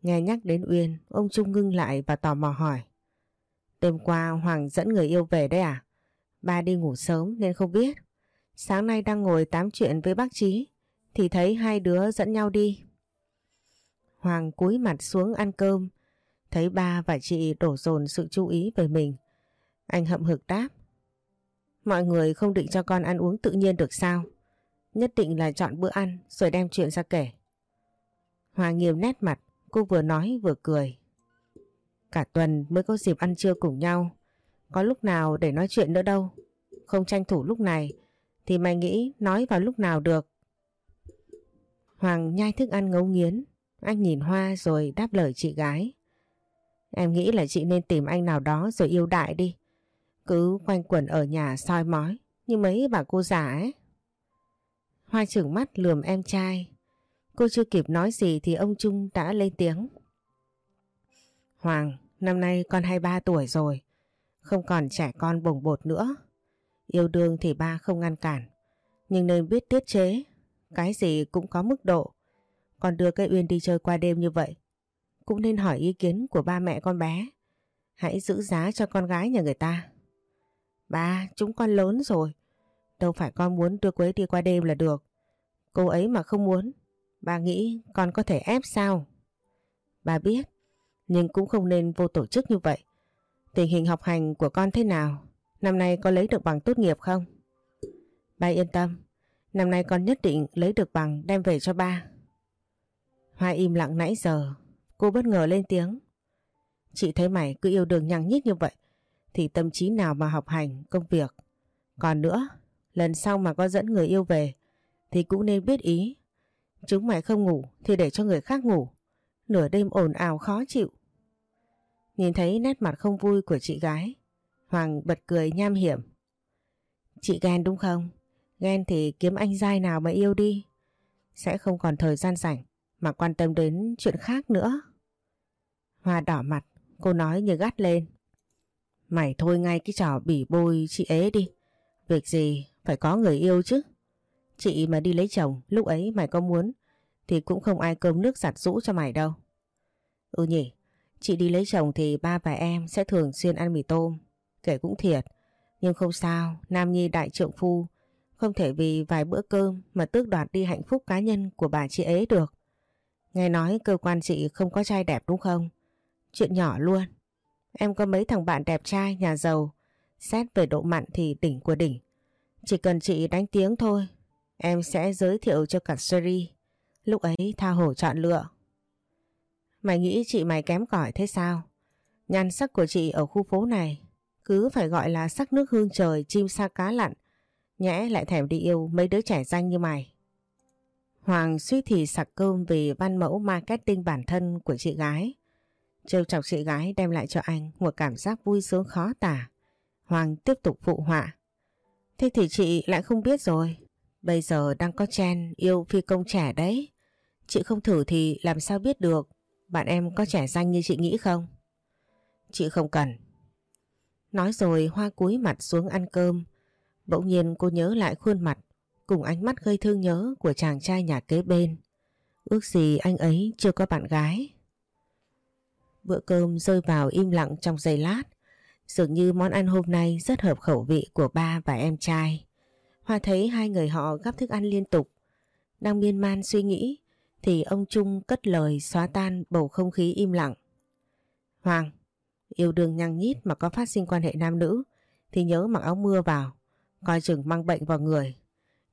Nghe nhắc đến Uyên, ông Trung ngưng lại và tò mò hỏi. Đêm qua Hoàng dẫn người yêu về đấy à? Ba đi ngủ sớm nên không biết. Sáng nay đang ngồi tám chuyện với bác Trí thì thấy hai đứa dẫn nhau đi. Hoàng cúi mặt xuống ăn cơm. Thấy ba và chị đổ dồn sự chú ý về mình. Anh hậm hực đáp. Mọi người không định cho con ăn uống tự nhiên được sao? Nhất định là chọn bữa ăn rồi đem chuyện ra kể. Hòa nghiêm nét mặt, cô vừa nói vừa cười. Cả tuần mới có dịp ăn trưa cùng nhau. Có lúc nào để nói chuyện nữa đâu. Không tranh thủ lúc này thì mày nghĩ nói vào lúc nào được. Hoàng nhai thức ăn ngấu nghiến. Anh nhìn Hoa rồi đáp lời chị gái. Em nghĩ là chị nên tìm anh nào đó rồi yêu đại đi. Cứ quanh quẩn ở nhà soi mói như mấy bà cô già ấy. Hoa trừng mắt lườm em trai. Cô chưa kịp nói gì thì ông Trung đã lên tiếng. Hoàng, năm nay con 23 tuổi rồi. Không còn trẻ con bồng bột nữa. Yêu đương thì ba không ngăn cản. Nhưng nên biết tiết chế. Cái gì cũng có mức độ. Còn đưa cái Uyên đi chơi qua đêm như vậy. Cũng nên hỏi ý kiến của ba mẹ con bé. Hãy giữ giá cho con gái nhà người ta. Ba, chúng con lớn rồi. Đâu phải con muốn đưa Quế đi qua đêm là được. Cô ấy mà không muốn. Ba nghĩ con có thể ép sao? Ba biết. Nhưng cũng không nên vô tổ chức như vậy. Tình hình học hành của con thế nào? Năm nay có lấy được bằng tốt nghiệp không? Ba yên tâm. Năm nay con nhất định lấy được bằng đem về cho ba. Hoa im lặng nãy giờ. Cô bất ngờ lên tiếng. Chị thấy mày cứ yêu đương nhăng nhít như vậy thì tâm trí nào mà học hành, công việc. Còn nữa, lần sau mà có dẫn người yêu về thì cũng nên biết ý. Chúng mày không ngủ thì để cho người khác ngủ. Nửa đêm ồn ào khó chịu. Nhìn thấy nét mặt không vui của chị gái, Hoàng bật cười nham hiểm. Chị ghen đúng không? Ghen thì kiếm anh dai nào mà yêu đi. Sẽ không còn thời gian rảnh mà quan tâm đến chuyện khác nữa. Hoa đỏ mặt, cô nói như gắt lên. Mày thôi ngay cái trò bỉ bôi chị ế đi. Việc gì phải có người yêu chứ. Chị mà đi lấy chồng lúc ấy mày có muốn thì cũng không ai cơm nước giặt rũ cho mày đâu. Ừ nhỉ, chị đi lấy chồng thì ba và em sẽ thường xuyên ăn mì tôm. Kể cũng thiệt, nhưng không sao, Nam Nhi đại trượng phu không thể vì vài bữa cơm mà tước đoạt đi hạnh phúc cá nhân của bà chị ấy được. Nghe nói cơ quan chị không có trai đẹp đúng không? Chuyện nhỏ luôn. Em có mấy thằng bạn đẹp trai, nhà giàu. Xét về độ mặn thì đỉnh của đỉnh. Chỉ cần chị đánh tiếng thôi, em sẽ giới thiệu cho cả series. Lúc ấy tha hồ chọn lựa. Mày nghĩ chị mày kém cỏi thế sao? Nhan sắc của chị ở khu phố này cứ phải gọi là sắc nước hương trời chim sa cá lặn. Nhẽ lại thèm đi yêu mấy đứa trẻ danh như mày. Hoàng suy thì sặc cơm vì văn mẫu marketing bản thân của chị gái. Trêu chọc chị gái đem lại cho anh một cảm giác vui sướng khó tả. Hoàng tiếp tục phụ họa. Thế thì chị lại không biết rồi. Bây giờ đang có chen yêu phi công trẻ đấy. Chị không thử thì làm sao biết được bạn em có trẻ danh như chị nghĩ không? Chị không cần. Nói rồi Hoa cúi mặt xuống ăn cơm. Bỗng nhiên cô nhớ lại khuôn mặt cùng ánh mắt gây thương nhớ của chàng trai nhà kế bên. Ước gì anh ấy chưa có bạn gái. Bữa cơm rơi vào im lặng trong giây lát. Dường như món ăn hôm nay rất hợp khẩu vị của ba và em trai. Hoa thấy hai người họ gắp thức ăn liên tục. Đang miên man suy nghĩ thì ông Trung cất lời xóa tan bầu không khí im lặng. Hoàng, yêu đương nhăng nhít mà có phát sinh quan hệ nam nữ thì nhớ mặc áo mưa vào, coi chừng mang bệnh vào người.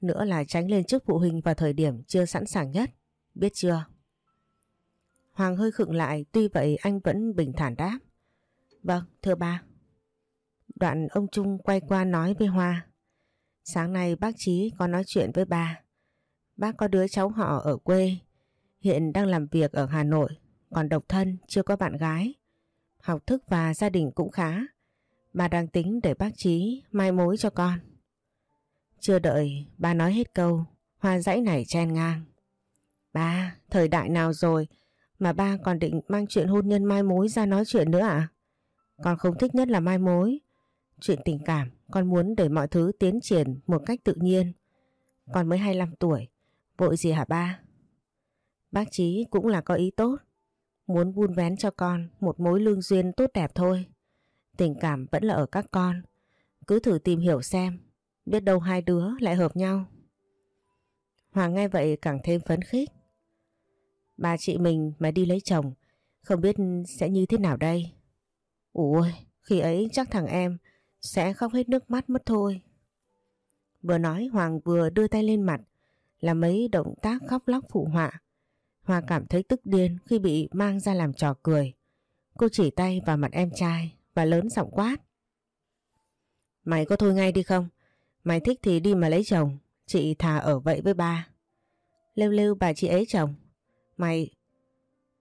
Nữa là tránh lên trước phụ huynh vào thời điểm chưa sẵn sàng nhất, biết chưa? Hoàng hơi khựng lại tuy vậy anh vẫn bình thản đáp. Vâng, thưa ba. Đoạn ông Trung quay qua nói với Hoa. Sáng nay bác Chí có nói chuyện với ba. Bác có đứa cháu họ ở quê. Hiện đang làm việc ở Hà Nội. Còn độc thân, chưa có bạn gái. Học thức và gia đình cũng khá. Bà đang tính để bác Chí mai mối cho con. Chưa đợi ba nói hết câu. Hoa dãy này chen ngang. Ba, thời đại nào rồi mà ba còn định mang chuyện hôn nhân mai mối ra nói chuyện nữa à? Con không thích nhất là mai mối. Chuyện tình cảm, con muốn để mọi thứ tiến triển một cách tự nhiên. Con mới 25 tuổi, vội gì hả ba? Bác Chí cũng là có ý tốt. Muốn buôn vén cho con một mối lương duyên tốt đẹp thôi. Tình cảm vẫn là ở các con. Cứ thử tìm hiểu xem, biết đâu hai đứa lại hợp nhau. Hoàng nghe vậy càng thêm phấn khích. Bà chị mình mà đi lấy chồng, Không biết sẽ như thế nào đây? Ủa, khi ấy chắc thằng em sẽ khóc hết nước mắt mất thôi. Vừa nói Hoàng vừa đưa tay lên mặt, làm mấy động tác khóc lóc phụ họa. Hoa cảm thấy tức điên khi bị mang ra làm trò cười. Cô chỉ tay vào mặt em trai và lớn giọng quát. Mày có thôi ngay đi không? Mày thích thì đi mà lấy chồng, chị thà ở vậy với ba. Lêu lêu bà chị ấy chồng. Mày...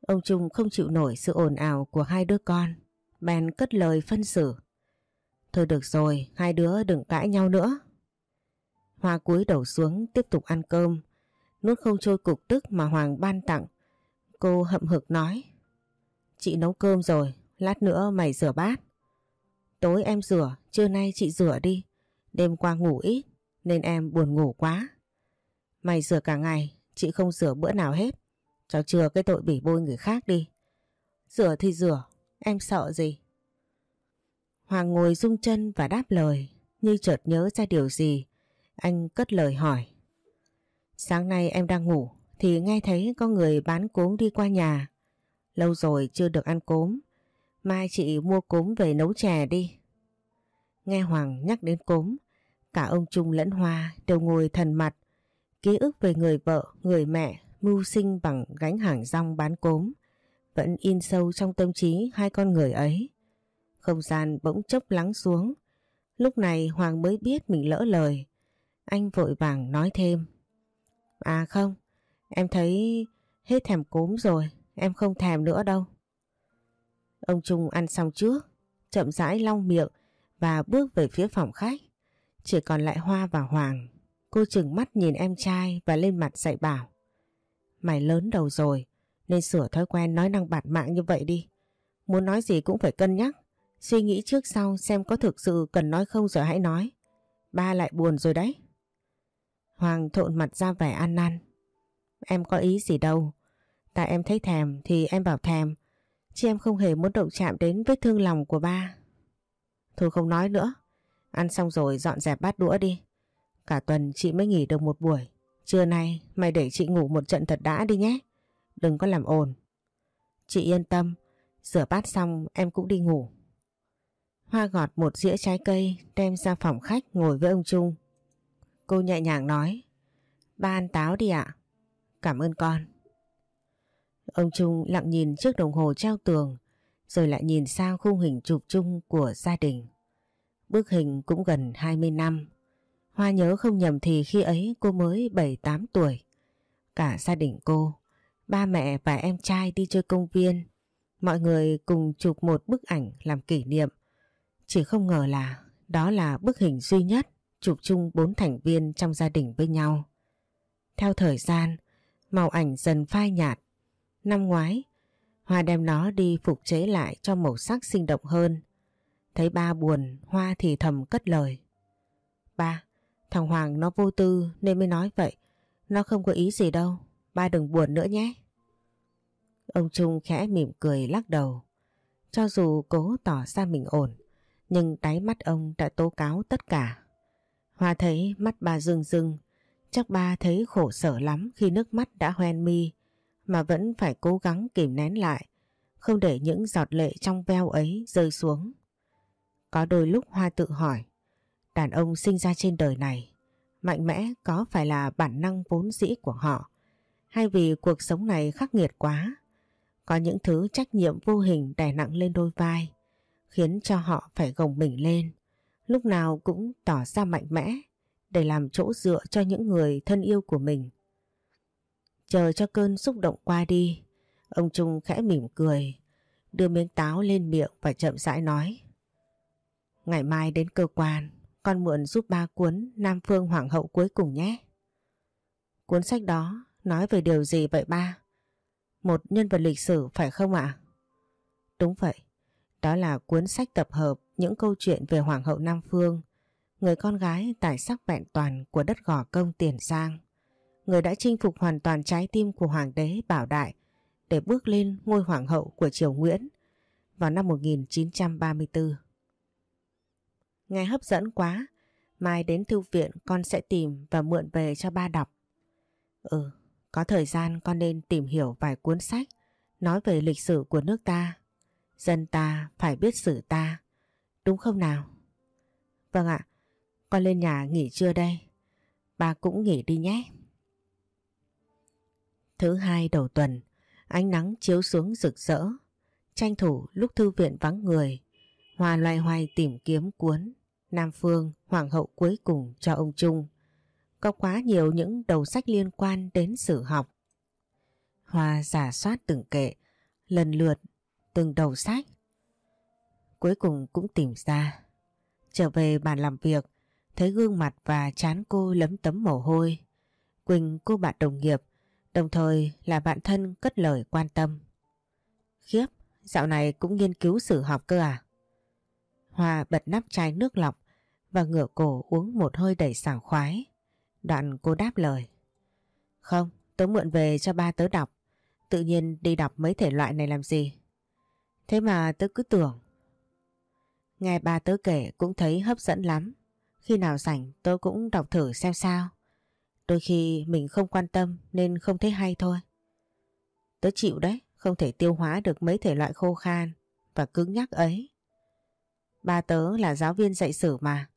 Ông Trung không chịu nổi sự ồn ào của hai đứa con, bèn cất lời phân xử. Thôi được rồi, hai đứa đừng cãi nhau nữa. Hoa cúi đầu xuống tiếp tục ăn cơm, nuốt không trôi cục tức mà Hoàng ban tặng. Cô hậm hực nói. Chị nấu cơm rồi, lát nữa mày rửa bát. Tối em rửa, trưa nay chị rửa đi. Đêm qua ngủ ít, nên em buồn ngủ quá. Mày rửa cả ngày, chị không rửa bữa nào hết. Cho chừa cái tội bỉ bôi người khác đi. Rửa thì rửa, em sợ gì? Hoàng ngồi rung chân và đáp lời, như chợt nhớ ra điều gì. Anh cất lời hỏi. Sáng nay em đang ngủ, thì nghe thấy có người bán cốm đi qua nhà. Lâu rồi chưa được ăn cốm. Mai chị mua cốm về nấu chè đi. Nghe Hoàng nhắc đến cốm, cả ông Trung lẫn Hoa đều ngồi thần mặt. Ký ức về người vợ, người mẹ mưu sinh bằng gánh hàng rong bán cốm vẫn in sâu trong tâm trí hai con người ấy. Không gian bỗng chốc lắng xuống. Lúc này Hoàng mới biết mình lỡ lời. Anh vội vàng nói thêm. À không, em thấy hết thèm cốm rồi, em không thèm nữa đâu. Ông Trung ăn xong trước, chậm rãi long miệng và bước về phía phòng khách. Chỉ còn lại Hoa và Hoàng. Cô chừng mắt nhìn em trai và lên mặt dạy bảo. Mày lớn đầu rồi, nên sửa thói quen nói năng bạt mạng như vậy đi. Muốn nói gì cũng phải cân nhắc. Suy nghĩ trước sau xem có thực sự cần nói không rồi hãy nói. Ba lại buồn rồi đấy. Hoàng thộn mặt ra vẻ ăn năn. Em có ý gì đâu. Tại em thấy thèm thì em bảo thèm. Chứ em không hề muốn động chạm đến vết thương lòng của ba. Thôi không nói nữa. Ăn xong rồi dọn dẹp bát đũa đi. Cả tuần chị mới nghỉ được một buổi. Trưa nay, mày để chị ngủ một trận thật đã đi nhé. Đừng có làm ồn. Chị yên tâm. Rửa bát xong, em cũng đi ngủ. Hoa gọt một dĩa trái cây, đem ra phòng khách ngồi với ông Trung. Cô nhẹ nhàng nói. Ba ăn táo đi ạ. Cảm ơn con. Ông Trung lặng nhìn chiếc đồng hồ treo tường, rồi lại nhìn sang khung hình chụp chung của gia đình. Bức hình cũng gần 20 năm. Hoa nhớ không nhầm thì khi ấy cô mới 7-8 tuổi. Cả gia đình cô, ba mẹ và em trai đi chơi công viên. Mọi người cùng chụp một bức ảnh làm kỷ niệm. Chỉ không ngờ là đó là bức hình duy nhất chụp chung bốn thành viên trong gia đình với nhau. Theo thời gian, màu ảnh dần phai nhạt. Năm ngoái, Hoa đem nó đi phục chế lại cho màu sắc sinh động hơn. Thấy ba buồn, Hoa thì thầm cất lời. Ba, thằng Hoàng nó vô tư nên mới nói vậy. Nó không có ý gì đâu, ba đừng buồn nữa nhé. Ông Trung khẽ mỉm cười lắc đầu. Cho dù cố tỏ ra mình ổn, nhưng đáy mắt ông đã tố cáo tất cả. Hoa thấy mắt bà rưng rưng, chắc ba thấy khổ sở lắm khi nước mắt đã hoen mi, mà vẫn phải cố gắng kìm nén lại, không để những giọt lệ trong veo ấy rơi xuống. Có đôi lúc Hoa tự hỏi, đàn ông sinh ra trên đời này, mạnh mẽ có phải là bản năng vốn dĩ của họ, hay vì cuộc sống này khắc nghiệt quá, có những thứ trách nhiệm vô hình đè nặng lên đôi vai, khiến cho họ phải gồng mình lên, lúc nào cũng tỏ ra mạnh mẽ để làm chỗ dựa cho những người thân yêu của mình. Chờ cho cơn xúc động qua đi, ông Trung khẽ mỉm cười, đưa miếng táo lên miệng và chậm rãi nói. Ngày mai đến cơ quan, con mượn giúp ba cuốn Nam Phương Hoàng hậu cuối cùng nhé. Cuốn sách đó nói về điều gì vậy ba? Một nhân vật lịch sử phải không ạ? Đúng vậy, đó là cuốn sách tập hợp những câu chuyện về Hoàng hậu Nam Phương, người con gái tài sắc vẹn toàn của đất gò công tiền giang người đã chinh phục hoàn toàn trái tim của Hoàng đế Bảo Đại để bước lên ngôi Hoàng hậu của Triều Nguyễn vào năm 1934. Nghe hấp dẫn quá, mai đến thư viện con sẽ tìm và mượn về cho ba đọc. Ừ, có thời gian con nên tìm hiểu vài cuốn sách nói về lịch sử của nước ta. Dân ta phải biết xử ta, đúng không nào? Vâng ạ, con lên nhà nghỉ trưa đây. Ba cũng nghỉ đi nhé. Thứ hai đầu tuần, ánh nắng chiếu xuống rực rỡ. Tranh thủ lúc thư viện vắng người, Hoa loay hoay tìm kiếm cuốn Nam Phương Hoàng hậu cuối cùng cho ông Trung. Có quá nhiều những đầu sách liên quan đến sử học. Hoa giả soát từng kệ, lần lượt từng đầu sách. Cuối cùng cũng tìm ra. Trở về bàn làm việc, thấy gương mặt và chán cô lấm tấm mồ hôi. Quỳnh cô bạn đồng nghiệp, đồng thời là bạn thân cất lời quan tâm. Khiếp, dạo này cũng nghiên cứu sử học cơ à? Hòa bật nắp chai nước lọc và ngửa cổ uống một hơi đầy sảng khoái. Đoạn cô đáp lời. Không, tớ mượn về cho ba tớ đọc. Tự nhiên đi đọc mấy thể loại này làm gì? Thế mà tớ cứ tưởng. Nghe ba tớ kể cũng thấy hấp dẫn lắm. Khi nào rảnh tớ cũng đọc thử xem sao. Đôi khi mình không quan tâm nên không thấy hay thôi. Tớ chịu đấy, không thể tiêu hóa được mấy thể loại khô khan và cứng nhắc ấy. Ba tớ là giáo viên dạy sử mà.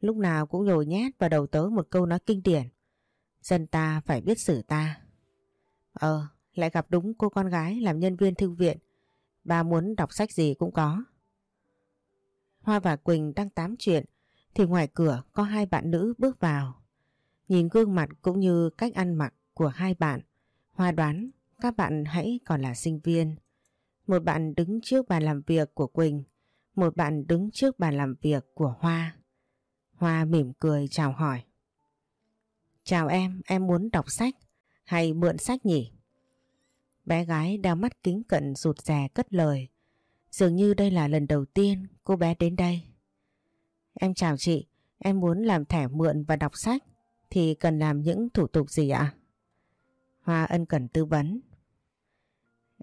Lúc nào cũng nhồi nhét vào đầu tớ một câu nói kinh điển. Dân ta phải biết xử ta. Ờ, lại gặp đúng cô con gái làm nhân viên thư viện. Ba muốn đọc sách gì cũng có. Hoa và Quỳnh đang tám chuyện thì ngoài cửa có hai bạn nữ bước vào. Nhìn gương mặt cũng như cách ăn mặc của hai bạn, Hoa đoán các bạn hãy còn là sinh viên. Một bạn đứng trước bàn làm việc của Quỳnh, một bạn đứng trước bàn làm việc của Hoa. Hoa mỉm cười chào hỏi. Chào em, em muốn đọc sách hay mượn sách nhỉ? Bé gái đeo mắt kính cận rụt rè cất lời. Dường như đây là lần đầu tiên cô bé đến đây. Em chào chị, em muốn làm thẻ mượn và đọc sách thì cần làm những thủ tục gì ạ? Hoa ân cần tư vấn.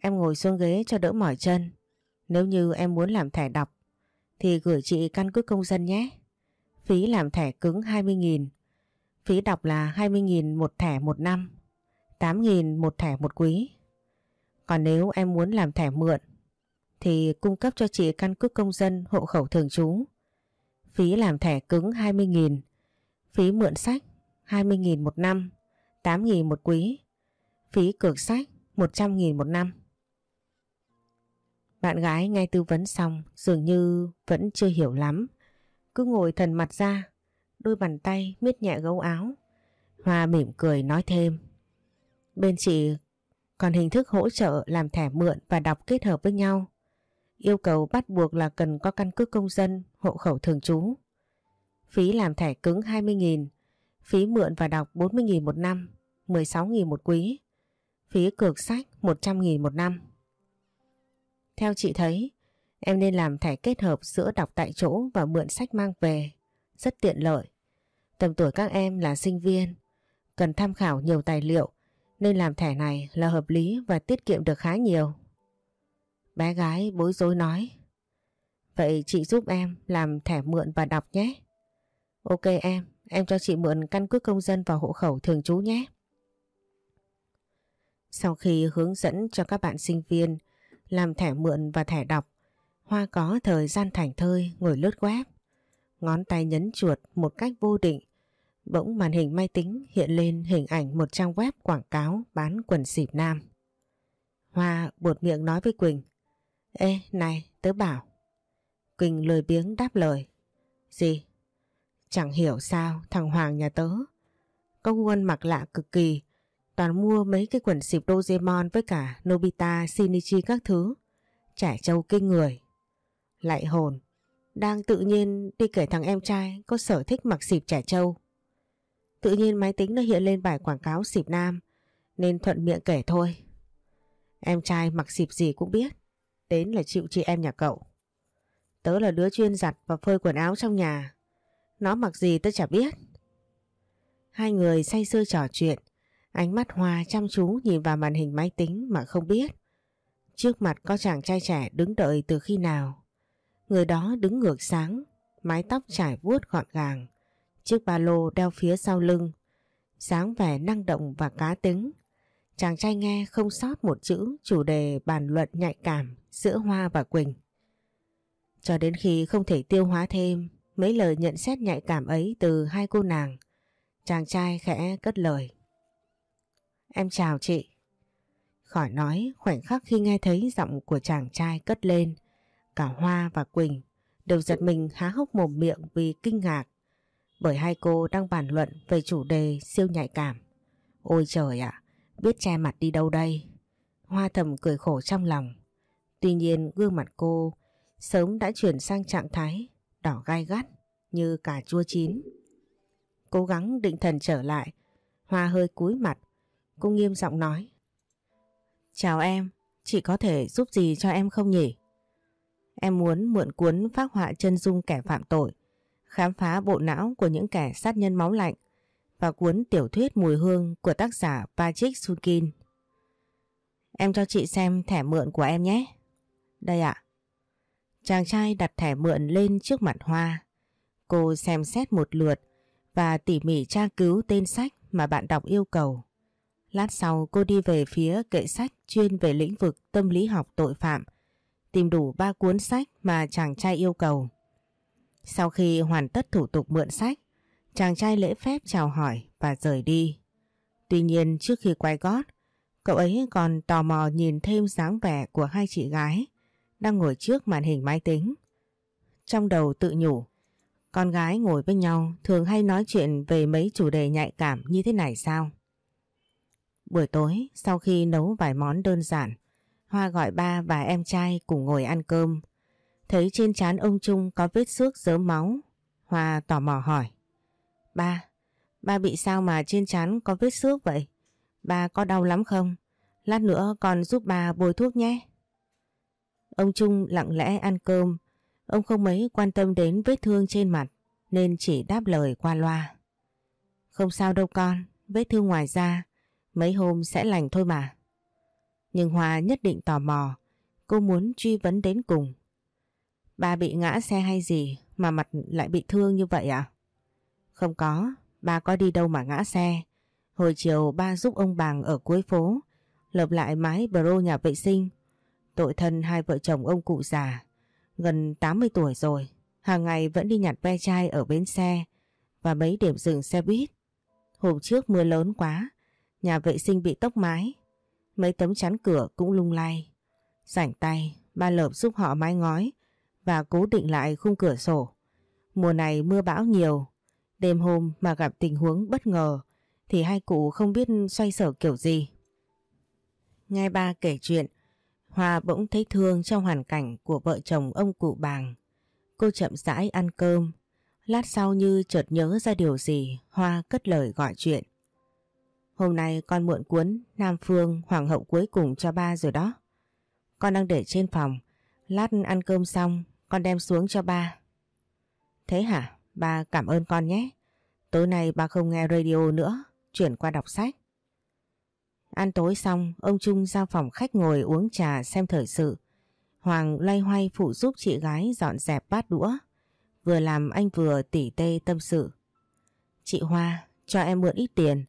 Em ngồi xuống ghế cho đỡ mỏi chân. Nếu như em muốn làm thẻ đọc thì gửi chị căn cước công dân nhé. Phí làm thẻ cứng 20.000. Phí đọc là 20.000 một thẻ một năm. 8.000 một thẻ một quý. Còn nếu em muốn làm thẻ mượn thì cung cấp cho chị căn cước công dân, hộ khẩu thường trú. Phí làm thẻ cứng 20.000. Phí mượn sách 20.000 một năm. 8.000 một quý. Phí cược sách 100.000 một năm. Bạn gái nghe tư vấn xong dường như vẫn chưa hiểu lắm. Cứ ngồi thần mặt ra, đôi bàn tay miết nhẹ gấu áo. Hoa mỉm cười nói thêm. Bên chị còn hình thức hỗ trợ làm thẻ mượn và đọc kết hợp với nhau. Yêu cầu bắt buộc là cần có căn cước công dân, hộ khẩu thường trú. Phí làm thẻ cứng 20.000, phí mượn và đọc 40.000 một năm, 16.000 một quý. Phí cược sách 100.000 một năm. Theo chị thấy, em nên làm thẻ kết hợp giữa đọc tại chỗ và mượn sách mang về. Rất tiện lợi. Tầm tuổi các em là sinh viên, cần tham khảo nhiều tài liệu nên làm thẻ này là hợp lý và tiết kiệm được khá nhiều. Bé gái bối rối nói. Vậy chị giúp em làm thẻ mượn và đọc nhé. Ok em, em cho chị mượn căn cước công dân và hộ khẩu thường trú nhé. Sau khi hướng dẫn cho các bạn sinh viên làm thẻ mượn và thẻ đọc, Hoa có thời gian thảnh thơi ngồi lướt web. Ngón tay nhấn chuột một cách vô định. Bỗng màn hình máy tính hiện lên hình ảnh một trang web quảng cáo bán quần xịp nam. Hoa buột miệng nói với Quỳnh. Ê, này, tớ bảo. Quỳnh lười biếng đáp lời. Gì? Chẳng hiểu sao thằng Hoàng nhà tớ. Có quân mặc lạ cực kỳ Toàn mua mấy cái quần xịp Doraemon với cả Nobita, Shinichi các thứ. Trẻ trâu kinh người. Lại hồn. Đang tự nhiên đi kể thằng em trai có sở thích mặc xịp trẻ trâu. Tự nhiên máy tính nó hiện lên bài quảng cáo xịp nam. Nên thuận miệng kể thôi. Em trai mặc xịp gì cũng biết. Đến là chịu chị em nhà cậu. Tớ là đứa chuyên giặt và phơi quần áo trong nhà. Nó mặc gì tớ chả biết. Hai người say sưa trò chuyện. Ánh mắt Hoa chăm chú nhìn vào màn hình máy tính mà không biết. Trước mặt có chàng trai trẻ đứng đợi từ khi nào. Người đó đứng ngược sáng, mái tóc trải vuốt gọn gàng, chiếc ba lô đeo phía sau lưng, sáng vẻ năng động và cá tính. Chàng trai nghe không sót một chữ chủ đề bàn luận nhạy cảm giữa Hoa và Quỳnh. Cho đến khi không thể tiêu hóa thêm mấy lời nhận xét nhạy cảm ấy từ hai cô nàng, chàng trai khẽ cất lời. Em chào chị. Khỏi nói khoảnh khắc khi nghe thấy giọng của chàng trai cất lên, cả Hoa và Quỳnh đều giật mình há hốc mồm miệng vì kinh ngạc bởi hai cô đang bàn luận về chủ đề siêu nhạy cảm. Ôi trời ạ, biết che mặt đi đâu đây? Hoa thầm cười khổ trong lòng. Tuy nhiên gương mặt cô sớm đã chuyển sang trạng thái đỏ gai gắt như cà chua chín. Cố gắng định thần trở lại, Hoa hơi cúi mặt, cô nghiêm giọng nói. Chào em, chị có thể giúp gì cho em không nhỉ? Em muốn mượn cuốn phác họa chân dung kẻ phạm tội, khám phá bộ não của những kẻ sát nhân máu lạnh và cuốn tiểu thuyết mùi hương của tác giả Patrick Sunkin. Em cho chị xem thẻ mượn của em nhé. Đây ạ. Chàng trai đặt thẻ mượn lên trước mặt Hoa. Cô xem xét một lượt và tỉ mỉ tra cứu tên sách mà bạn đọc yêu cầu. Lát sau cô đi về phía kệ sách chuyên về lĩnh vực tâm lý học tội phạm, tìm đủ ba cuốn sách mà chàng trai yêu cầu. Sau khi hoàn tất thủ tục mượn sách, chàng trai lễ phép chào hỏi và rời đi. Tuy nhiên trước khi quay gót, cậu ấy còn tò mò nhìn thêm dáng vẻ của hai chị gái đang ngồi trước màn hình máy tính. Trong đầu tự nhủ, con gái ngồi với nhau thường hay nói chuyện về mấy chủ đề nhạy cảm như thế này sao? Buổi tối, sau khi nấu vài món đơn giản, Hoa gọi ba và em trai cùng ngồi ăn cơm. Thấy trên trán ông Trung có vết xước dớm máu, Hoa tò mò hỏi. Ba, ba bị sao mà trên trán có vết xước vậy? Ba có đau lắm không? Lát nữa con giúp ba bôi thuốc nhé. Ông Trung lặng lẽ ăn cơm, ông không mấy quan tâm đến vết thương trên mặt nên chỉ đáp lời qua loa. Không sao đâu con, vết thương ngoài da, mấy hôm sẽ lành thôi mà. Nhưng Hoa nhất định tò mò, cô muốn truy vấn đến cùng. Ba bị ngã xe hay gì mà mặt lại bị thương như vậy à? Không có, ba có đi đâu mà ngã xe. Hồi chiều ba giúp ông bàng ở cuối phố, lợp lại mái bro nhà vệ sinh. Tội thân hai vợ chồng ông cụ già, gần 80 tuổi rồi, hàng ngày vẫn đi nhặt ve chai ở bến xe và mấy điểm dừng xe buýt. Hôm trước mưa lớn quá, nhà vệ sinh bị tốc mái, mấy tấm chắn cửa cũng lung lay. Rảnh tay, ba lợp giúp họ mái ngói và cố định lại khung cửa sổ. Mùa này mưa bão nhiều, đêm hôm mà gặp tình huống bất ngờ thì hai cụ không biết xoay sở kiểu gì. Nghe ba kể chuyện, Hoa bỗng thấy thương trong hoàn cảnh của vợ chồng ông cụ bàng. Cô chậm rãi ăn cơm, lát sau như chợt nhớ ra điều gì, Hoa cất lời gọi chuyện. Hôm nay con mượn cuốn Nam Phương Hoàng hậu cuối cùng cho ba rồi đó. Con đang để trên phòng, lát ăn cơm xong con đem xuống cho ba. Thế hả? Ba cảm ơn con nhé. Tối nay ba không nghe radio nữa, chuyển qua đọc sách. Ăn tối xong, ông Trung ra phòng khách ngồi uống trà xem thời sự. Hoàng loay hoay phụ giúp chị gái dọn dẹp bát đũa. Vừa làm anh vừa tỉ tê tâm sự. Chị Hoa, cho em mượn ít tiền.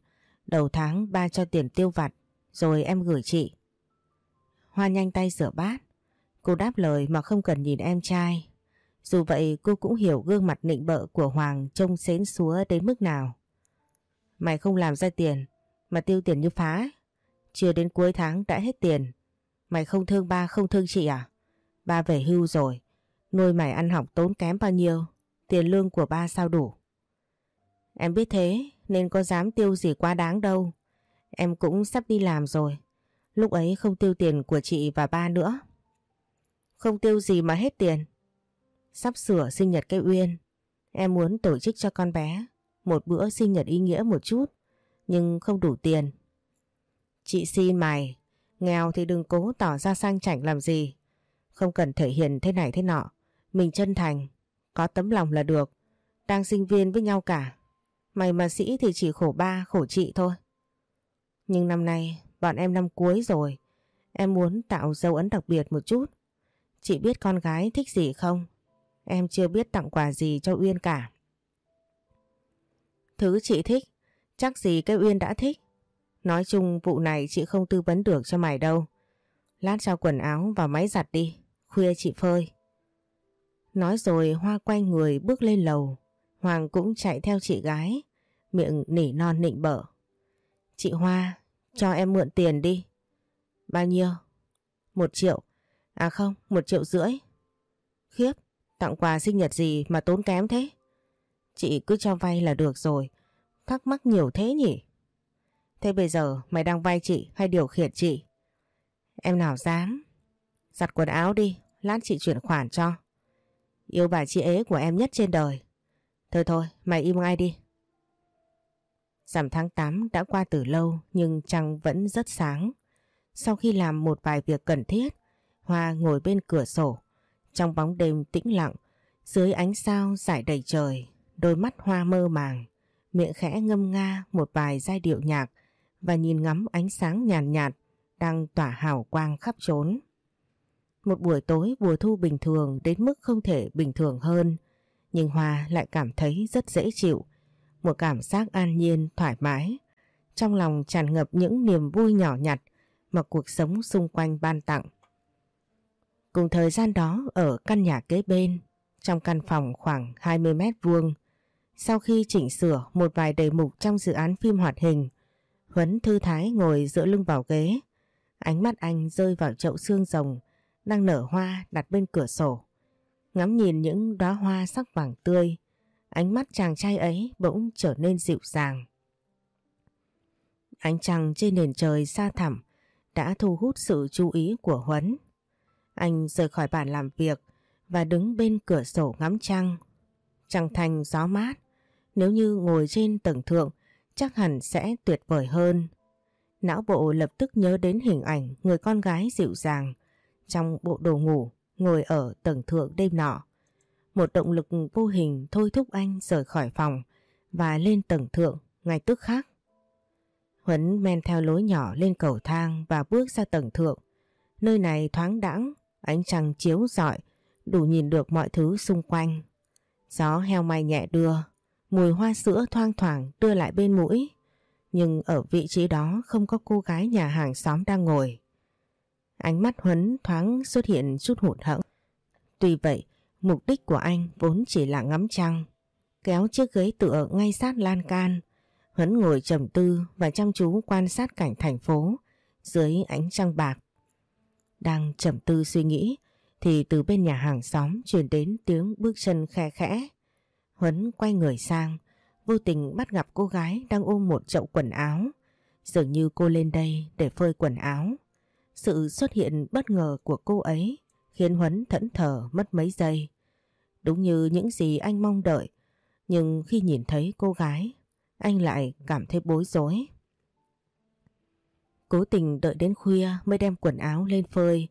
Đầu tháng ba cho tiền tiêu vặt, rồi em gửi chị. Hoa nhanh tay rửa bát. Cô đáp lời mà không cần nhìn em trai. Dù vậy cô cũng hiểu gương mặt nịnh bợ của Hoàng trông xến xúa đến mức nào. Mày không làm ra tiền, mà tiêu tiền như phá. Chưa đến cuối tháng đã hết tiền. Mày không thương ba không thương chị à? Ba về hưu rồi. Nuôi mày ăn học tốn kém bao nhiêu? Tiền lương của ba sao đủ? Em biết thế nên có dám tiêu gì quá đáng đâu. Em cũng sắp đi làm rồi. Lúc ấy không tiêu tiền của chị và ba nữa. Không tiêu gì mà hết tiền. Sắp sửa sinh nhật cái Uyên. Em muốn tổ chức cho con bé một bữa sinh nhật ý nghĩa một chút. Nhưng không đủ tiền. Chị xin mày, nghèo thì đừng cố tỏ ra sang chảnh làm gì. Không cần thể hiện thế này thế nọ. Mình chân thành, có tấm lòng là được. Đang sinh viên với nhau cả. Mày mà sĩ thì chỉ khổ ba, khổ chị thôi. Nhưng năm nay, bọn em năm cuối rồi. Em muốn tạo dấu ấn đặc biệt một chút. Chị biết con gái thích gì không? Em chưa biết tặng quà gì cho Uyên cả. Thứ chị thích, chắc gì cái Uyên đã thích. Nói chung vụ này chị không tư vấn được cho mày đâu. Lát trao quần áo vào máy giặt đi, khuya chị phơi. Nói rồi Hoa quay người bước lên lầu. Hoàng cũng chạy theo chị gái, miệng nỉ non nịnh bở. Chị Hoa, cho em mượn tiền đi. Bao nhiêu? Một triệu. À không, một triệu rưỡi. Khiếp, tặng quà sinh nhật gì mà tốn kém thế? Chị cứ cho vay là được rồi. Thắc mắc nhiều thế nhỉ? Thế bây giờ mày đang vay chị hay điều khiển chị? Em nào dám? Giặt quần áo đi, lát chị chuyển khoản cho. Yêu bà chị ế của em nhất trên đời. Thôi thôi, mày im ngay đi. Giảm tháng 8 đã qua từ lâu nhưng trăng vẫn rất sáng. Sau khi làm một vài việc cần thiết, Hoa ngồi bên cửa sổ. Trong bóng đêm tĩnh lặng, dưới ánh sao rải đầy trời, đôi mắt Hoa mơ màng, miệng khẽ ngâm nga một vài giai điệu nhạc và nhìn ngắm ánh sáng nhàn nhạt, nhạt đang tỏa hào quang khắp trốn. Một buổi tối mùa thu bình thường đến mức không thể bình thường hơn, nhưng Hoa lại cảm thấy rất dễ chịu, một cảm giác an nhiên, thoải mái. Trong lòng tràn ngập những niềm vui nhỏ nhặt mà cuộc sống xung quanh ban tặng. Cùng thời gian đó ở căn nhà kế bên, trong căn phòng khoảng 20 mét vuông, sau khi chỉnh sửa một vài đề mục trong dự án phim hoạt hình, Huấn thư thái ngồi dựa lưng vào ghế. Ánh mắt anh rơi vào chậu xương rồng đang nở hoa đặt bên cửa sổ. Ngắm nhìn những đóa hoa sắc vàng tươi, ánh mắt chàng trai ấy bỗng trở nên dịu dàng. Ánh trăng trên nền trời xa thẳm đã thu hút sự chú ý của Huấn. Anh rời khỏi bàn làm việc và đứng bên cửa sổ ngắm trăng. Trăng thanh gió mát, nếu như ngồi trên tầng thượng chắc hẳn sẽ tuyệt vời hơn. Não bộ lập tức nhớ đến hình ảnh người con gái dịu dàng trong bộ đồ ngủ ngồi ở tầng thượng đêm nọ. Một động lực vô hình thôi thúc anh rời khỏi phòng và lên tầng thượng ngay tức khắc. Huấn men theo lối nhỏ lên cầu thang và bước ra tầng thượng. Nơi này thoáng đãng, ánh trăng chiếu rọi, đủ nhìn được mọi thứ xung quanh. Gió heo may nhẹ đưa, mùi hoa sữa thoang thoảng đưa lại bên mũi. Nhưng ở vị trí đó không có cô gái nhà hàng xóm đang ngồi. Ánh mắt Huấn thoáng xuất hiện chút hụt hẫng. Tuy vậy, mục đích của anh vốn chỉ là ngắm trăng. Kéo chiếc ghế tựa ngay sát lan can. Huấn ngồi trầm tư và chăm chú quan sát cảnh thành phố dưới ánh trăng bạc. Đang trầm tư suy nghĩ thì từ bên nhà hàng xóm truyền đến tiếng bước chân khe khẽ. Huấn quay người sang, vô tình bắt gặp cô gái đang ôm một chậu quần áo. Dường như cô lên đây để phơi quần áo. Sự xuất hiện bất ngờ của cô ấy khiến Huấn thẫn thờ mất mấy giây. Đúng như những gì anh mong đợi, nhưng khi nhìn thấy cô gái, anh lại cảm thấy bối rối. Cố tình đợi đến khuya mới đem quần áo lên phơi,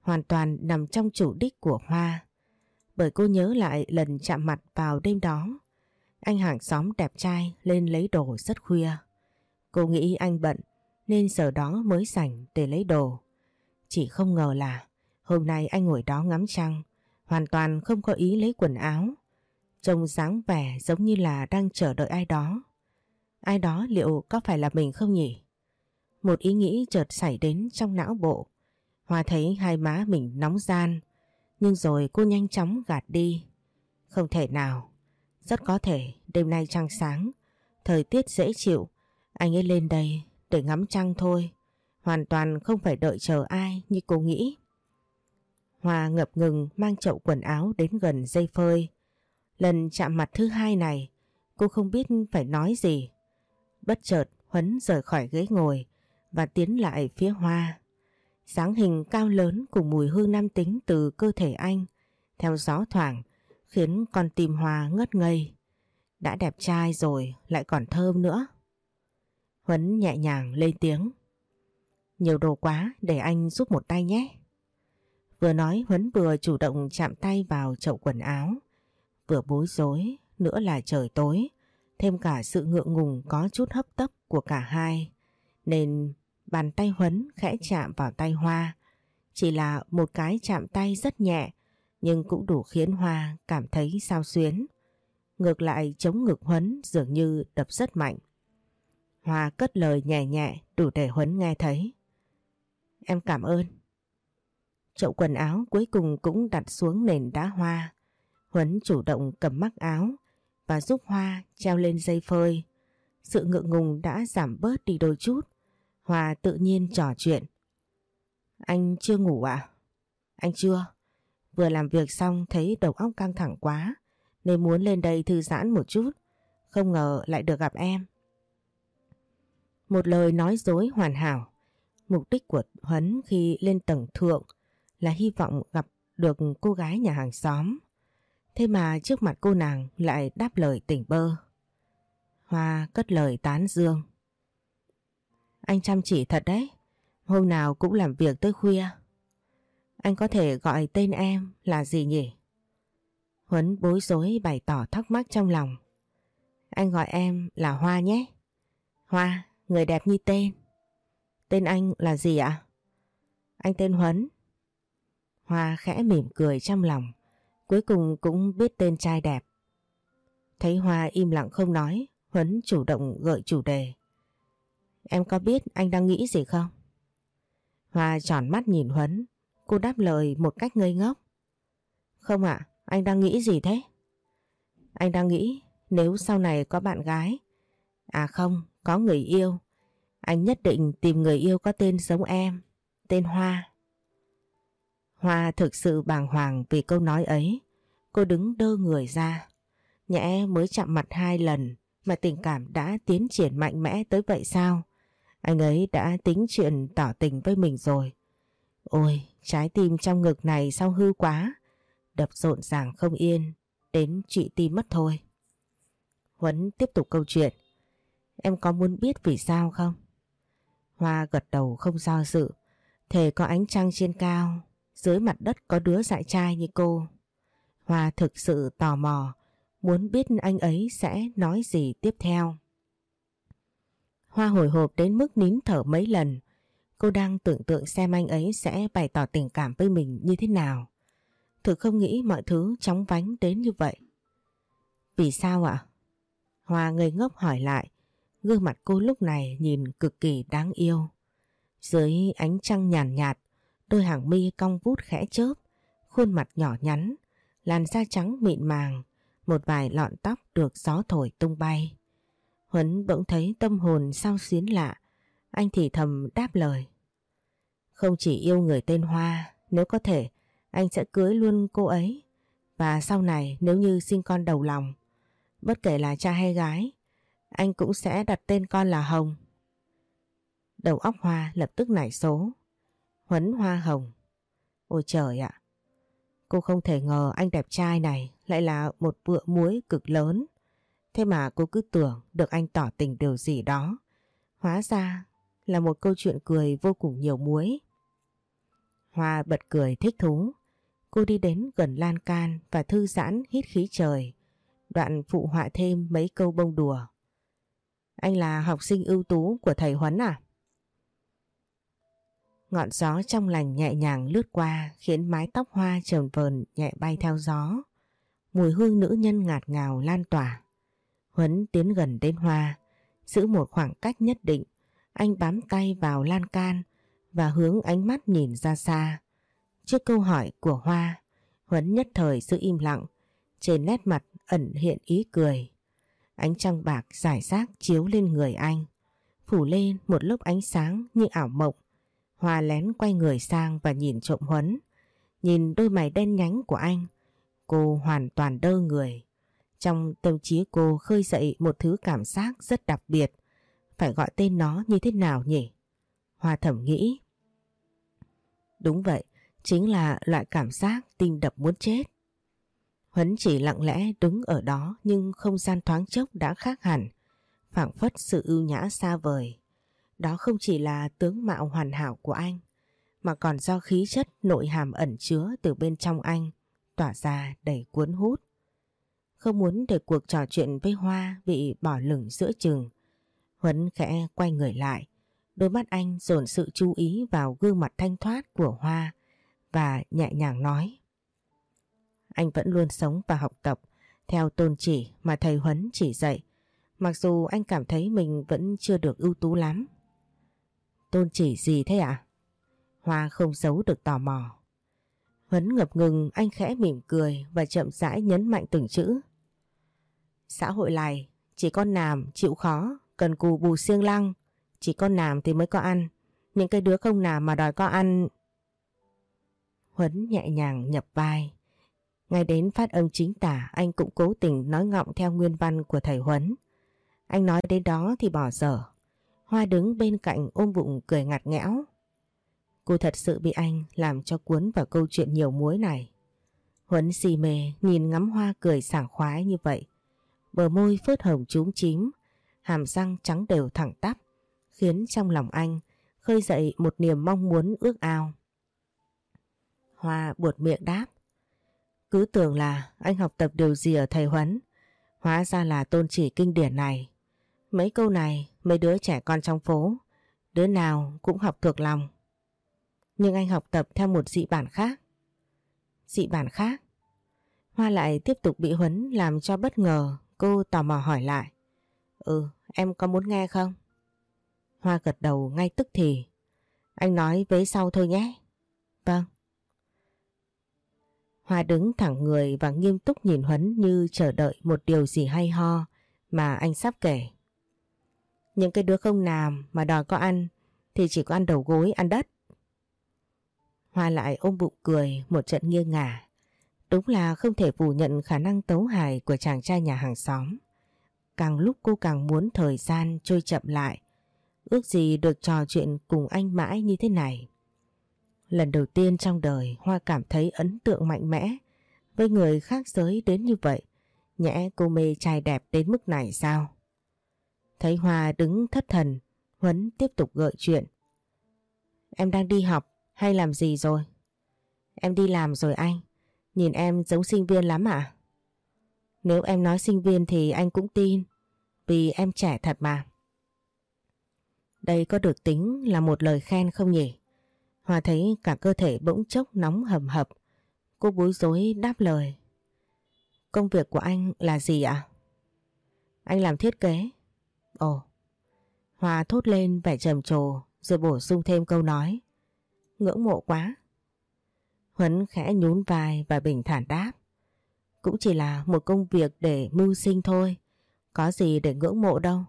hoàn toàn nằm trong chủ đích của Hoa. Bởi cô nhớ lại lần chạm mặt vào đêm đó, anh hàng xóm đẹp trai lên lấy đồ rất khuya. Cô nghĩ anh bận nên giờ đó mới rảnh để lấy đồ. Chỉ không ngờ là hôm nay anh ngồi đó ngắm trăng, hoàn toàn không có ý lấy quần áo. Trông dáng vẻ giống như là đang chờ đợi ai đó. Ai đó liệu có phải là mình không nhỉ? Một ý nghĩ chợt xảy đến trong não bộ. Hoa thấy hai má mình nóng gian, nhưng rồi cô nhanh chóng gạt đi. Không thể nào, rất có thể đêm nay trăng sáng, thời tiết dễ chịu, anh ấy lên đây để ngắm trăng thôi. Hoàn toàn không phải đợi chờ ai như cô nghĩ. Hoa ngập ngừng mang chậu quần áo đến gần dây phơi. Lần chạm mặt thứ hai này, cô không biết phải nói gì. Bất chợt Huấn rời khỏi ghế ngồi và tiến lại phía Hoa. Sáng hình cao lớn cùng mùi hương nam tính từ cơ thể anh, theo gió thoảng, khiến con tim Hoa ngất ngây. Đã đẹp trai rồi, lại còn thơm nữa. Huấn nhẹ nhàng lên tiếng. Nhiều đồ quá, để anh giúp một tay nhé. Vừa nói Huấn vừa chủ động chạm tay vào chậu quần áo. Vừa bối rối, nữa là trời tối, thêm cả sự ngượng ngùng có chút hấp tấp của cả hai. Nên bàn tay Huấn khẽ chạm vào tay Hoa. Chỉ là một cái chạm tay rất nhẹ, nhưng cũng đủ khiến Hoa cảm thấy sao xuyến. Ngược lại chống ngực Huấn dường như đập rất mạnh. Hoa cất lời nhẹ nhẹ đủ để Huấn nghe thấy. Em cảm ơn. Chậu quần áo cuối cùng cũng đặt xuống nền đá hoa. Huấn chủ động cầm mắc áo và giúp Hoa treo lên dây phơi. Sự ngượng ngùng đã giảm bớt đi đôi chút. Hoa tự nhiên trò chuyện. Anh chưa ngủ à? Anh chưa. Vừa làm việc xong thấy đầu óc căng thẳng quá, nên muốn lên đây thư giãn một chút. Không ngờ lại được gặp em. Một lời nói dối hoàn hảo. Mục đích của Huấn khi lên tầng thượng là hy vọng gặp được cô gái nhà hàng xóm. Thế mà trước mặt cô nàng lại đáp lời tỉnh bơ. Hoa cất lời tán dương. Anh chăm chỉ thật đấy. Hôm nào cũng làm việc tới khuya. Anh có thể gọi tên em là gì nhỉ? Huấn bối rối bày tỏ thắc mắc trong lòng. Anh gọi em là Hoa nhé. Hoa, người đẹp như tên. Tên anh là gì ạ? Anh tên Huấn. Hoa khẽ mỉm cười trong lòng. Cuối cùng cũng biết tên trai đẹp. Thấy Hoa im lặng không nói, Huấn chủ động gợi chủ đề. Em có biết anh đang nghĩ gì không? Hoa tròn mắt nhìn Huấn, cô đáp lời một cách ngây ngốc. Không ạ, anh đang nghĩ gì thế? Anh đang nghĩ nếu sau này có bạn gái, à không, có người yêu, anh nhất định tìm người yêu có tên giống em, tên Hoa. Hoa thực sự bàng hoàng vì câu nói ấy. Cô đứng đơ người ra. Nhẽ mới chạm mặt hai lần mà tình cảm đã tiến triển mạnh mẽ tới vậy sao? Anh ấy đã tính chuyện tỏ tình với mình rồi. Ôi, trái tim trong ngực này sao hư quá. Đập rộn ràng không yên, đến chị tim mất thôi. Huấn tiếp tục câu chuyện. Em có muốn biết vì sao không? Hoa gật đầu không do dự. Thề có ánh trăng trên cao, dưới mặt đất có đứa dại trai như cô. Hoa thực sự tò mò, muốn biết anh ấy sẽ nói gì tiếp theo. Hoa hồi hộp đến mức nín thở mấy lần. Cô đang tưởng tượng xem anh ấy sẽ bày tỏ tình cảm với mình như thế nào. Thực không nghĩ mọi thứ chóng vánh đến như vậy. Vì sao ạ? Hoa ngây ngốc hỏi lại. Gương mặt cô lúc này nhìn cực kỳ đáng yêu. Dưới ánh trăng nhàn nhạt, đôi hàng mi cong vút khẽ chớp, khuôn mặt nhỏ nhắn, làn da trắng mịn màng, một vài lọn tóc được gió thổi tung bay. Huấn bỗng thấy tâm hồn sao xuyến lạ, anh thì thầm đáp lời. Không chỉ yêu người tên Hoa, nếu có thể, anh sẽ cưới luôn cô ấy. Và sau này nếu như sinh con đầu lòng, bất kể là cha hay gái, anh cũng sẽ đặt tên con là Hồng. Đầu óc Hoa lập tức nảy số. Huấn Hoa Hồng. Ôi trời ạ! Cô không thể ngờ anh đẹp trai này lại là một bựa muối cực lớn. Thế mà cô cứ tưởng được anh tỏ tình điều gì đó. Hóa ra là một câu chuyện cười vô cùng nhiều muối. Hoa bật cười thích thú. Cô đi đến gần lan can và thư giãn hít khí trời. Đoạn phụ họa thêm mấy câu bông đùa. Anh là học sinh ưu tú của thầy Huấn à? Ngọn gió trong lành nhẹ nhàng lướt qua khiến mái tóc hoa trờn vờn nhẹ bay theo gió. Mùi hương nữ nhân ngạt ngào lan tỏa. Huấn tiến gần đến hoa, giữ một khoảng cách nhất định. Anh bám tay vào lan can và hướng ánh mắt nhìn ra xa. Trước câu hỏi của Hoa, Huấn nhất thời giữ im lặng. Trên nét mặt ẩn hiện ý cười. Ánh trăng bạc giải rác chiếu lên người anh. Phủ lên một lớp ánh sáng như ảo mộng Hoa lén quay người sang và nhìn trộm Huấn. Nhìn đôi mày đen nhánh của anh, cô hoàn toàn đơ người. Trong tâm trí cô khơi dậy một thứ cảm giác rất đặc biệt. Phải gọi tên nó như thế nào nhỉ? Hoa thẩm nghĩ. Đúng vậy, chính là loại cảm giác tim đập muốn chết. Huấn chỉ lặng lẽ đứng ở đó nhưng không gian thoáng chốc đã khác hẳn. phảng phất sự ưu nhã xa vời. Đó không chỉ là tướng mạo hoàn hảo của anh, mà còn do khí chất nội hàm ẩn chứa từ bên trong anh, tỏa ra đầy cuốn hút. Không muốn để cuộc trò chuyện với Hoa bị bỏ lửng giữa chừng, Huấn khẽ quay người lại, đôi mắt anh dồn sự chú ý vào gương mặt thanh thoát của Hoa và nhẹ nhàng nói. Anh vẫn luôn sống và học tập theo tôn chỉ mà thầy Huấn chỉ dạy, Mặc dù anh cảm thấy mình vẫn chưa được ưu tú lắm. Tôn chỉ gì thế ạ? À? Hoa không giấu được tò mò. Huấn ngập ngừng anh khẽ mỉm cười và chậm rãi nhấn mạnh từng chữ. Xã hội này chỉ con làm chịu khó, cần cù bù siêng lăng. Chỉ con làm thì mới có ăn. Những cái đứa không làm mà đòi có ăn. Huấn nhẹ nhàng nhập vai. Ngay đến phát âm chính tả anh cũng cố tình nói ngọng theo nguyên văn của thầy Huấn. Anh nói đến đó thì bỏ dở. Hoa đứng bên cạnh ôm bụng cười ngặt nghẽo. Cô thật sự bị anh làm cho cuốn vào câu chuyện nhiều muối này. Huấn si mê nhìn ngắm Hoa cười sảng khoái như vậy. Bờ môi phớt hồng trúng chím, hàm răng trắng đều thẳng tắp, khiến trong lòng anh khơi dậy một niềm mong muốn ước ao. Hoa buột miệng đáp. Cứ tưởng là anh học tập điều gì ở thầy Huấn, hóa ra là tôn chỉ kinh điển này. Mấy câu này mấy đứa trẻ con trong phố, đứa nào cũng học thuộc lòng. Nhưng anh học tập theo một dị bản khác. Dị bản khác? Hoa lại tiếp tục bị Huấn làm cho bất ngờ, cô tò mò hỏi lại. Ừ, em có muốn nghe không? Hoa gật đầu ngay tức thì. Anh nói với sau thôi nhé. Vâng. Hoa đứng thẳng người và nghiêm túc nhìn Huấn như chờ đợi một điều gì hay ho mà anh sắp kể. Những cái đứa không làm mà đòi có ăn thì chỉ có ăn đầu gối, ăn đất. Hoa lại ôm bụng cười một trận nghiêng ngả. Đúng là không thể phủ nhận khả năng tấu hài của chàng trai nhà hàng xóm. Càng lúc cô càng muốn thời gian trôi chậm lại. Ước gì được trò chuyện cùng anh mãi như thế này. Lần đầu tiên trong đời Hoa cảm thấy ấn tượng mạnh mẽ với người khác giới đến như vậy. Nhẽ cô mê trai đẹp đến mức này sao? Thấy Hoa đứng thất thần, Huấn tiếp tục gợi chuyện. Em đang đi học hay làm gì rồi? Em đi làm rồi anh. Nhìn em giống sinh viên lắm à? Nếu em nói sinh viên thì anh cũng tin. Vì em trẻ thật mà. Đây có được tính là một lời khen không nhỉ? Hòa thấy cả cơ thể bỗng chốc nóng hầm hập. Cô bối rối đáp lời. Công việc của anh là gì ạ? Anh làm thiết kế. Ồ. Hòa thốt lên vẻ trầm trồ, rồi bổ sung thêm câu nói. Ngưỡng mộ quá. Huấn khẽ nhún vai và bình thản đáp. Cũng chỉ là một công việc để mưu sinh thôi. Có gì để ngưỡng mộ đâu.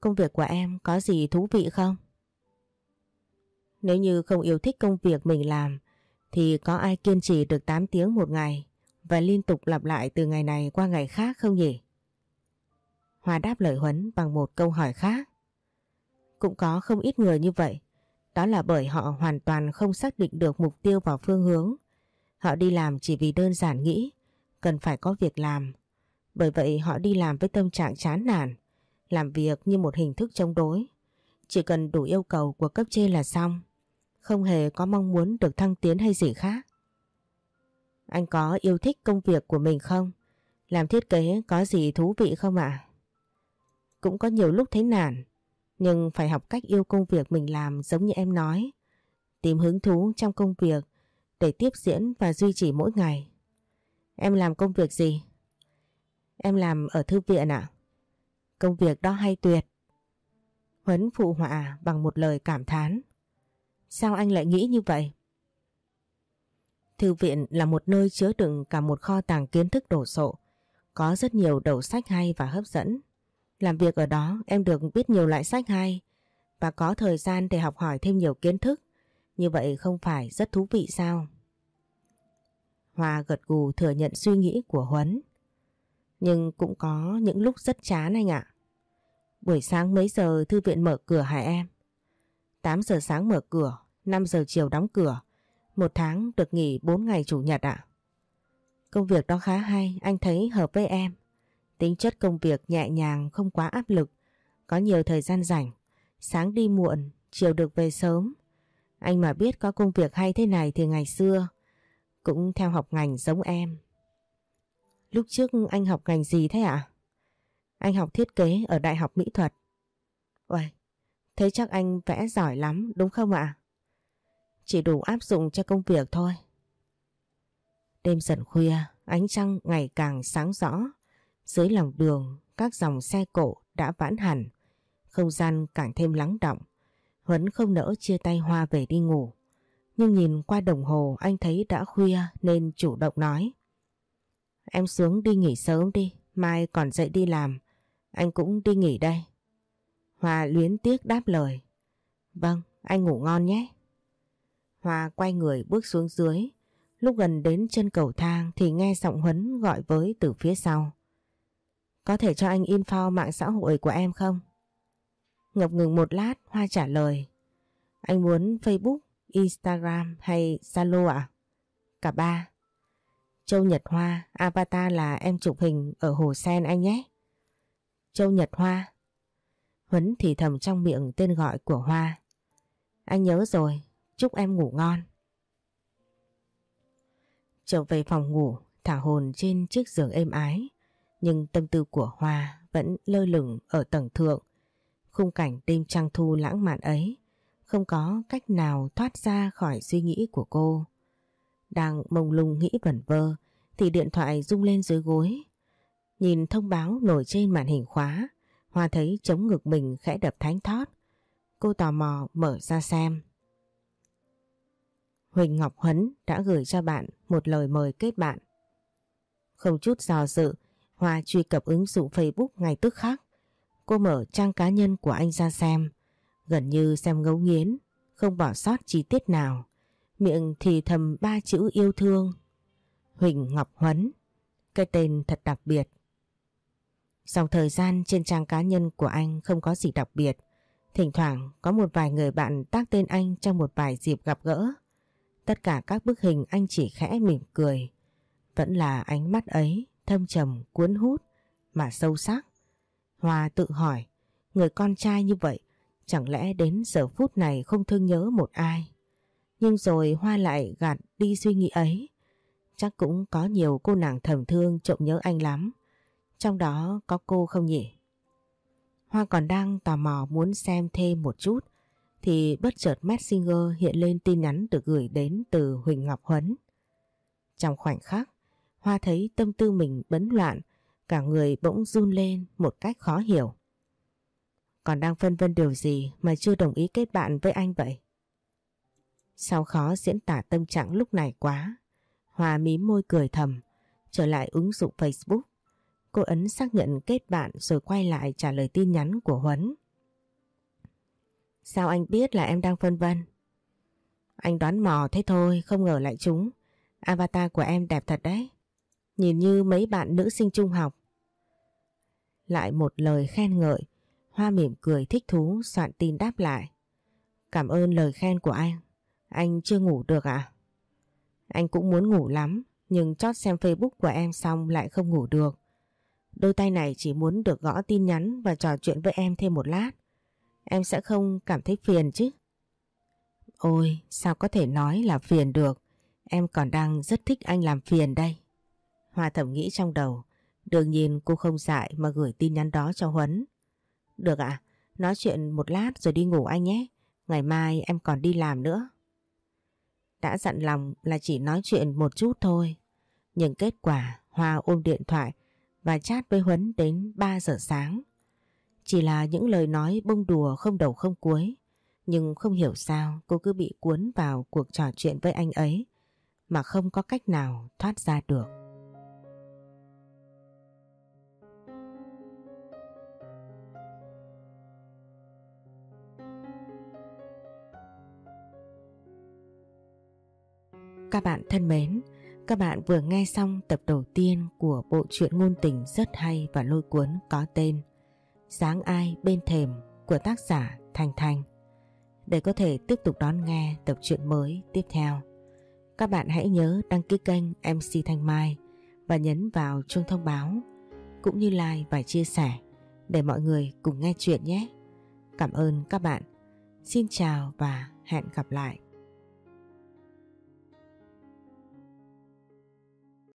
Công việc của em có gì thú vị không? Nếu như không yêu thích công việc mình làm thì có ai kiên trì được 8 tiếng một ngày và liên tục lặp lại từ ngày này qua ngày khác không nhỉ? Hoa đáp lời Huấn bằng một câu hỏi khác. Cũng có không ít người như vậy. Đó là bởi họ hoàn toàn không xác định được mục tiêu và phương hướng. Họ đi làm chỉ vì đơn giản nghĩ cần phải có việc làm. Bởi vậy họ đi làm với tâm trạng chán nản, làm việc như một hình thức chống đối. Chỉ cần đủ yêu cầu của cấp trên là xong, không hề có mong muốn được thăng tiến hay gì khác. Anh có yêu thích công việc của mình không? Làm thiết kế có gì thú vị không ạ? Cũng có nhiều lúc thấy nản, nhưng phải học cách yêu công việc mình làm giống như em nói. Tìm hứng thú trong công việc để tiếp diễn và duy trì mỗi ngày. Em làm công việc gì? Em làm ở thư viện ạ. Công việc đó hay tuyệt. Huấn phụ họa bằng một lời cảm thán. Sao anh lại nghĩ như vậy? Thư viện là một nơi chứa đựng cả một kho tàng kiến thức đổ sộ. Có rất nhiều đầu sách hay và hấp dẫn. Làm việc ở đó, em được biết nhiều loại sách hay và có thời gian để học hỏi thêm nhiều kiến thức. Như vậy không phải rất thú vị sao? Hòa gật gù thừa nhận suy nghĩ của Huấn. Nhưng cũng có những lúc rất chán anh ạ. Buổi sáng mấy giờ thư viện mở cửa hả em? 8 giờ sáng mở cửa, 5 giờ chiều đóng cửa. Một tháng được nghỉ 4 ngày chủ nhật ạ. Công việc đó khá hay, anh thấy hợp với em. Tính chất công việc nhẹ nhàng, không quá áp lực. Có nhiều thời gian rảnh. Sáng đi muộn, chiều được về sớm. Anh mà biết có công việc hay thế này thì ngày xưa cũng theo học ngành giống em. Lúc trước anh học ngành gì thế ạ? Anh học thiết kế ở Đại học Mỹ thuật. Uầy, thế chắc anh vẽ giỏi lắm đúng không ạ? Chỉ đủ áp dụng cho công việc thôi. Đêm dần khuya, ánh trăng ngày càng sáng rõ. Dưới lòng đường các dòng xe cổ đã vãn hẳn, không gian càng thêm lắng động. Huấn không nỡ chia tay Hoa về đi ngủ. Nhưng nhìn qua đồng hồ anh thấy đã khuya nên chủ động nói. Em xuống đi nghỉ sớm đi, mai còn dậy đi làm. Anh cũng đi nghỉ đây. Hòa luyến tiếc đáp lời. Vâng, anh ngủ ngon nhé. Hòa quay người bước xuống dưới. Lúc gần đến chân cầu thang thì nghe giọng Huấn gọi với từ phía sau. Có thể cho anh info mạng xã hội của em không? Ngập ngừng một lát Hoa trả lời. Anh muốn Facebook, Instagram hay Zalo ạ? Cả ba. Châu Nhật Hoa, avatar là em chụp hình ở Hồ Sen anh nhé. Châu Nhật Hoa. Huấn thì thầm trong miệng tên gọi của Hoa. Anh nhớ rồi, chúc em ngủ ngon. Trở về phòng ngủ, thả hồn trên chiếc giường êm ái. Nhưng tâm tư của Hoa vẫn lơ lửng ở tầng thượng. Khung cảnh đêm trăng thu lãng mạn ấy không có cách nào thoát ra khỏi suy nghĩ của cô. Đang mông lung nghĩ vẩn vơ thì điện thoại rung lên dưới gối. Nhìn thông báo nổi trên màn hình khóa, Hoa thấy chống ngực mình khẽ đập thánh thót. Cô tò mò mở ra xem. Huỳnh Ngọc Huấn đã gửi cho bạn một lời mời kết bạn. Không chút dò dự, Hoa truy cập ứng dụng Facebook ngay tức khắc. Cô mở trang cá nhân của anh ra xem, gần như xem ngấu nghiến, không bỏ sót chi tiết nào. Miệng thì thầm ba chữ yêu thương. Huỳnh Ngọc Huấn, cái tên thật đặc biệt. Dòng thời gian trên trang cá nhân của anh không có gì đặc biệt. Thỉnh thoảng có một vài người bạn tác tên anh trong một vài dịp gặp gỡ. Tất cả các bức hình anh chỉ khẽ mỉm cười. Vẫn là ánh mắt ấy thâm trầm cuốn hút mà sâu sắc. Hoa tự hỏi, người con trai như vậy chẳng lẽ đến giờ phút này không thương nhớ một ai. Nhưng rồi Hoa lại gạt đi suy nghĩ ấy. Chắc cũng có nhiều cô nàng thầm thương trộm nhớ anh lắm. Trong đó có cô không nhỉ? Hoa còn đang tò mò muốn xem thêm một chút thì bất chợt Messenger hiện lên tin nhắn được gửi đến từ Huỳnh Ngọc Huấn. Trong khoảnh khắc, Hoa thấy tâm tư mình bấn loạn, cả người bỗng run lên một cách khó hiểu. Còn đang phân vân điều gì mà chưa đồng ý kết bạn với anh vậy? Sao khó diễn tả tâm trạng lúc này quá? Hoa mím môi cười thầm, trở lại ứng dụng Facebook. Cô ấn xác nhận kết bạn rồi quay lại trả lời tin nhắn của Huấn. Sao anh biết là em đang phân vân? Anh đoán mò thế thôi, không ngờ lại chúng. Avatar của em đẹp thật đấy. Nhìn như mấy bạn nữ sinh trung học. Lại một lời khen ngợi. Hoa mỉm cười thích thú soạn tin đáp lại. Cảm ơn lời khen của anh. Anh chưa ngủ được à? Anh cũng muốn ngủ lắm, nhưng chót xem Facebook của em xong lại không ngủ được. Đôi tay này chỉ muốn được gõ tin nhắn và trò chuyện với em thêm một lát. Em sẽ không cảm thấy phiền chứ? Ôi, sao có thể nói là phiền được? Em còn đang rất thích anh làm phiền đây. Hoa thầm nghĩ trong đầu. Đương nhiên cô không dại mà gửi tin nhắn đó cho Huấn. Được ạ, nói chuyện một lát rồi đi ngủ anh nhé. Ngày mai em còn đi làm nữa. Đã dặn lòng là chỉ nói chuyện một chút thôi. Nhưng kết quả Hoa ôm điện thoại và chat với Huấn đến 3 giờ sáng. Chỉ là những lời nói bông đùa không đầu không cuối. Nhưng không hiểu sao cô cứ bị cuốn vào cuộc trò chuyện với anh ấy mà không có cách nào thoát ra được. Các bạn thân mến, các bạn vừa nghe xong tập đầu tiên của bộ truyện ngôn tình rất hay và lôi cuốn có tên Sáng ai bên thềm của tác giả thành thành Để có thể tiếp tục đón nghe tập truyện mới tiếp theo, các bạn hãy nhớ đăng ký kênh MC Thanh Mai và nhấn vào chuông thông báo cũng như like và chia sẻ để mọi người cùng nghe chuyện nhé. Cảm ơn các bạn. Xin chào và hẹn gặp lại.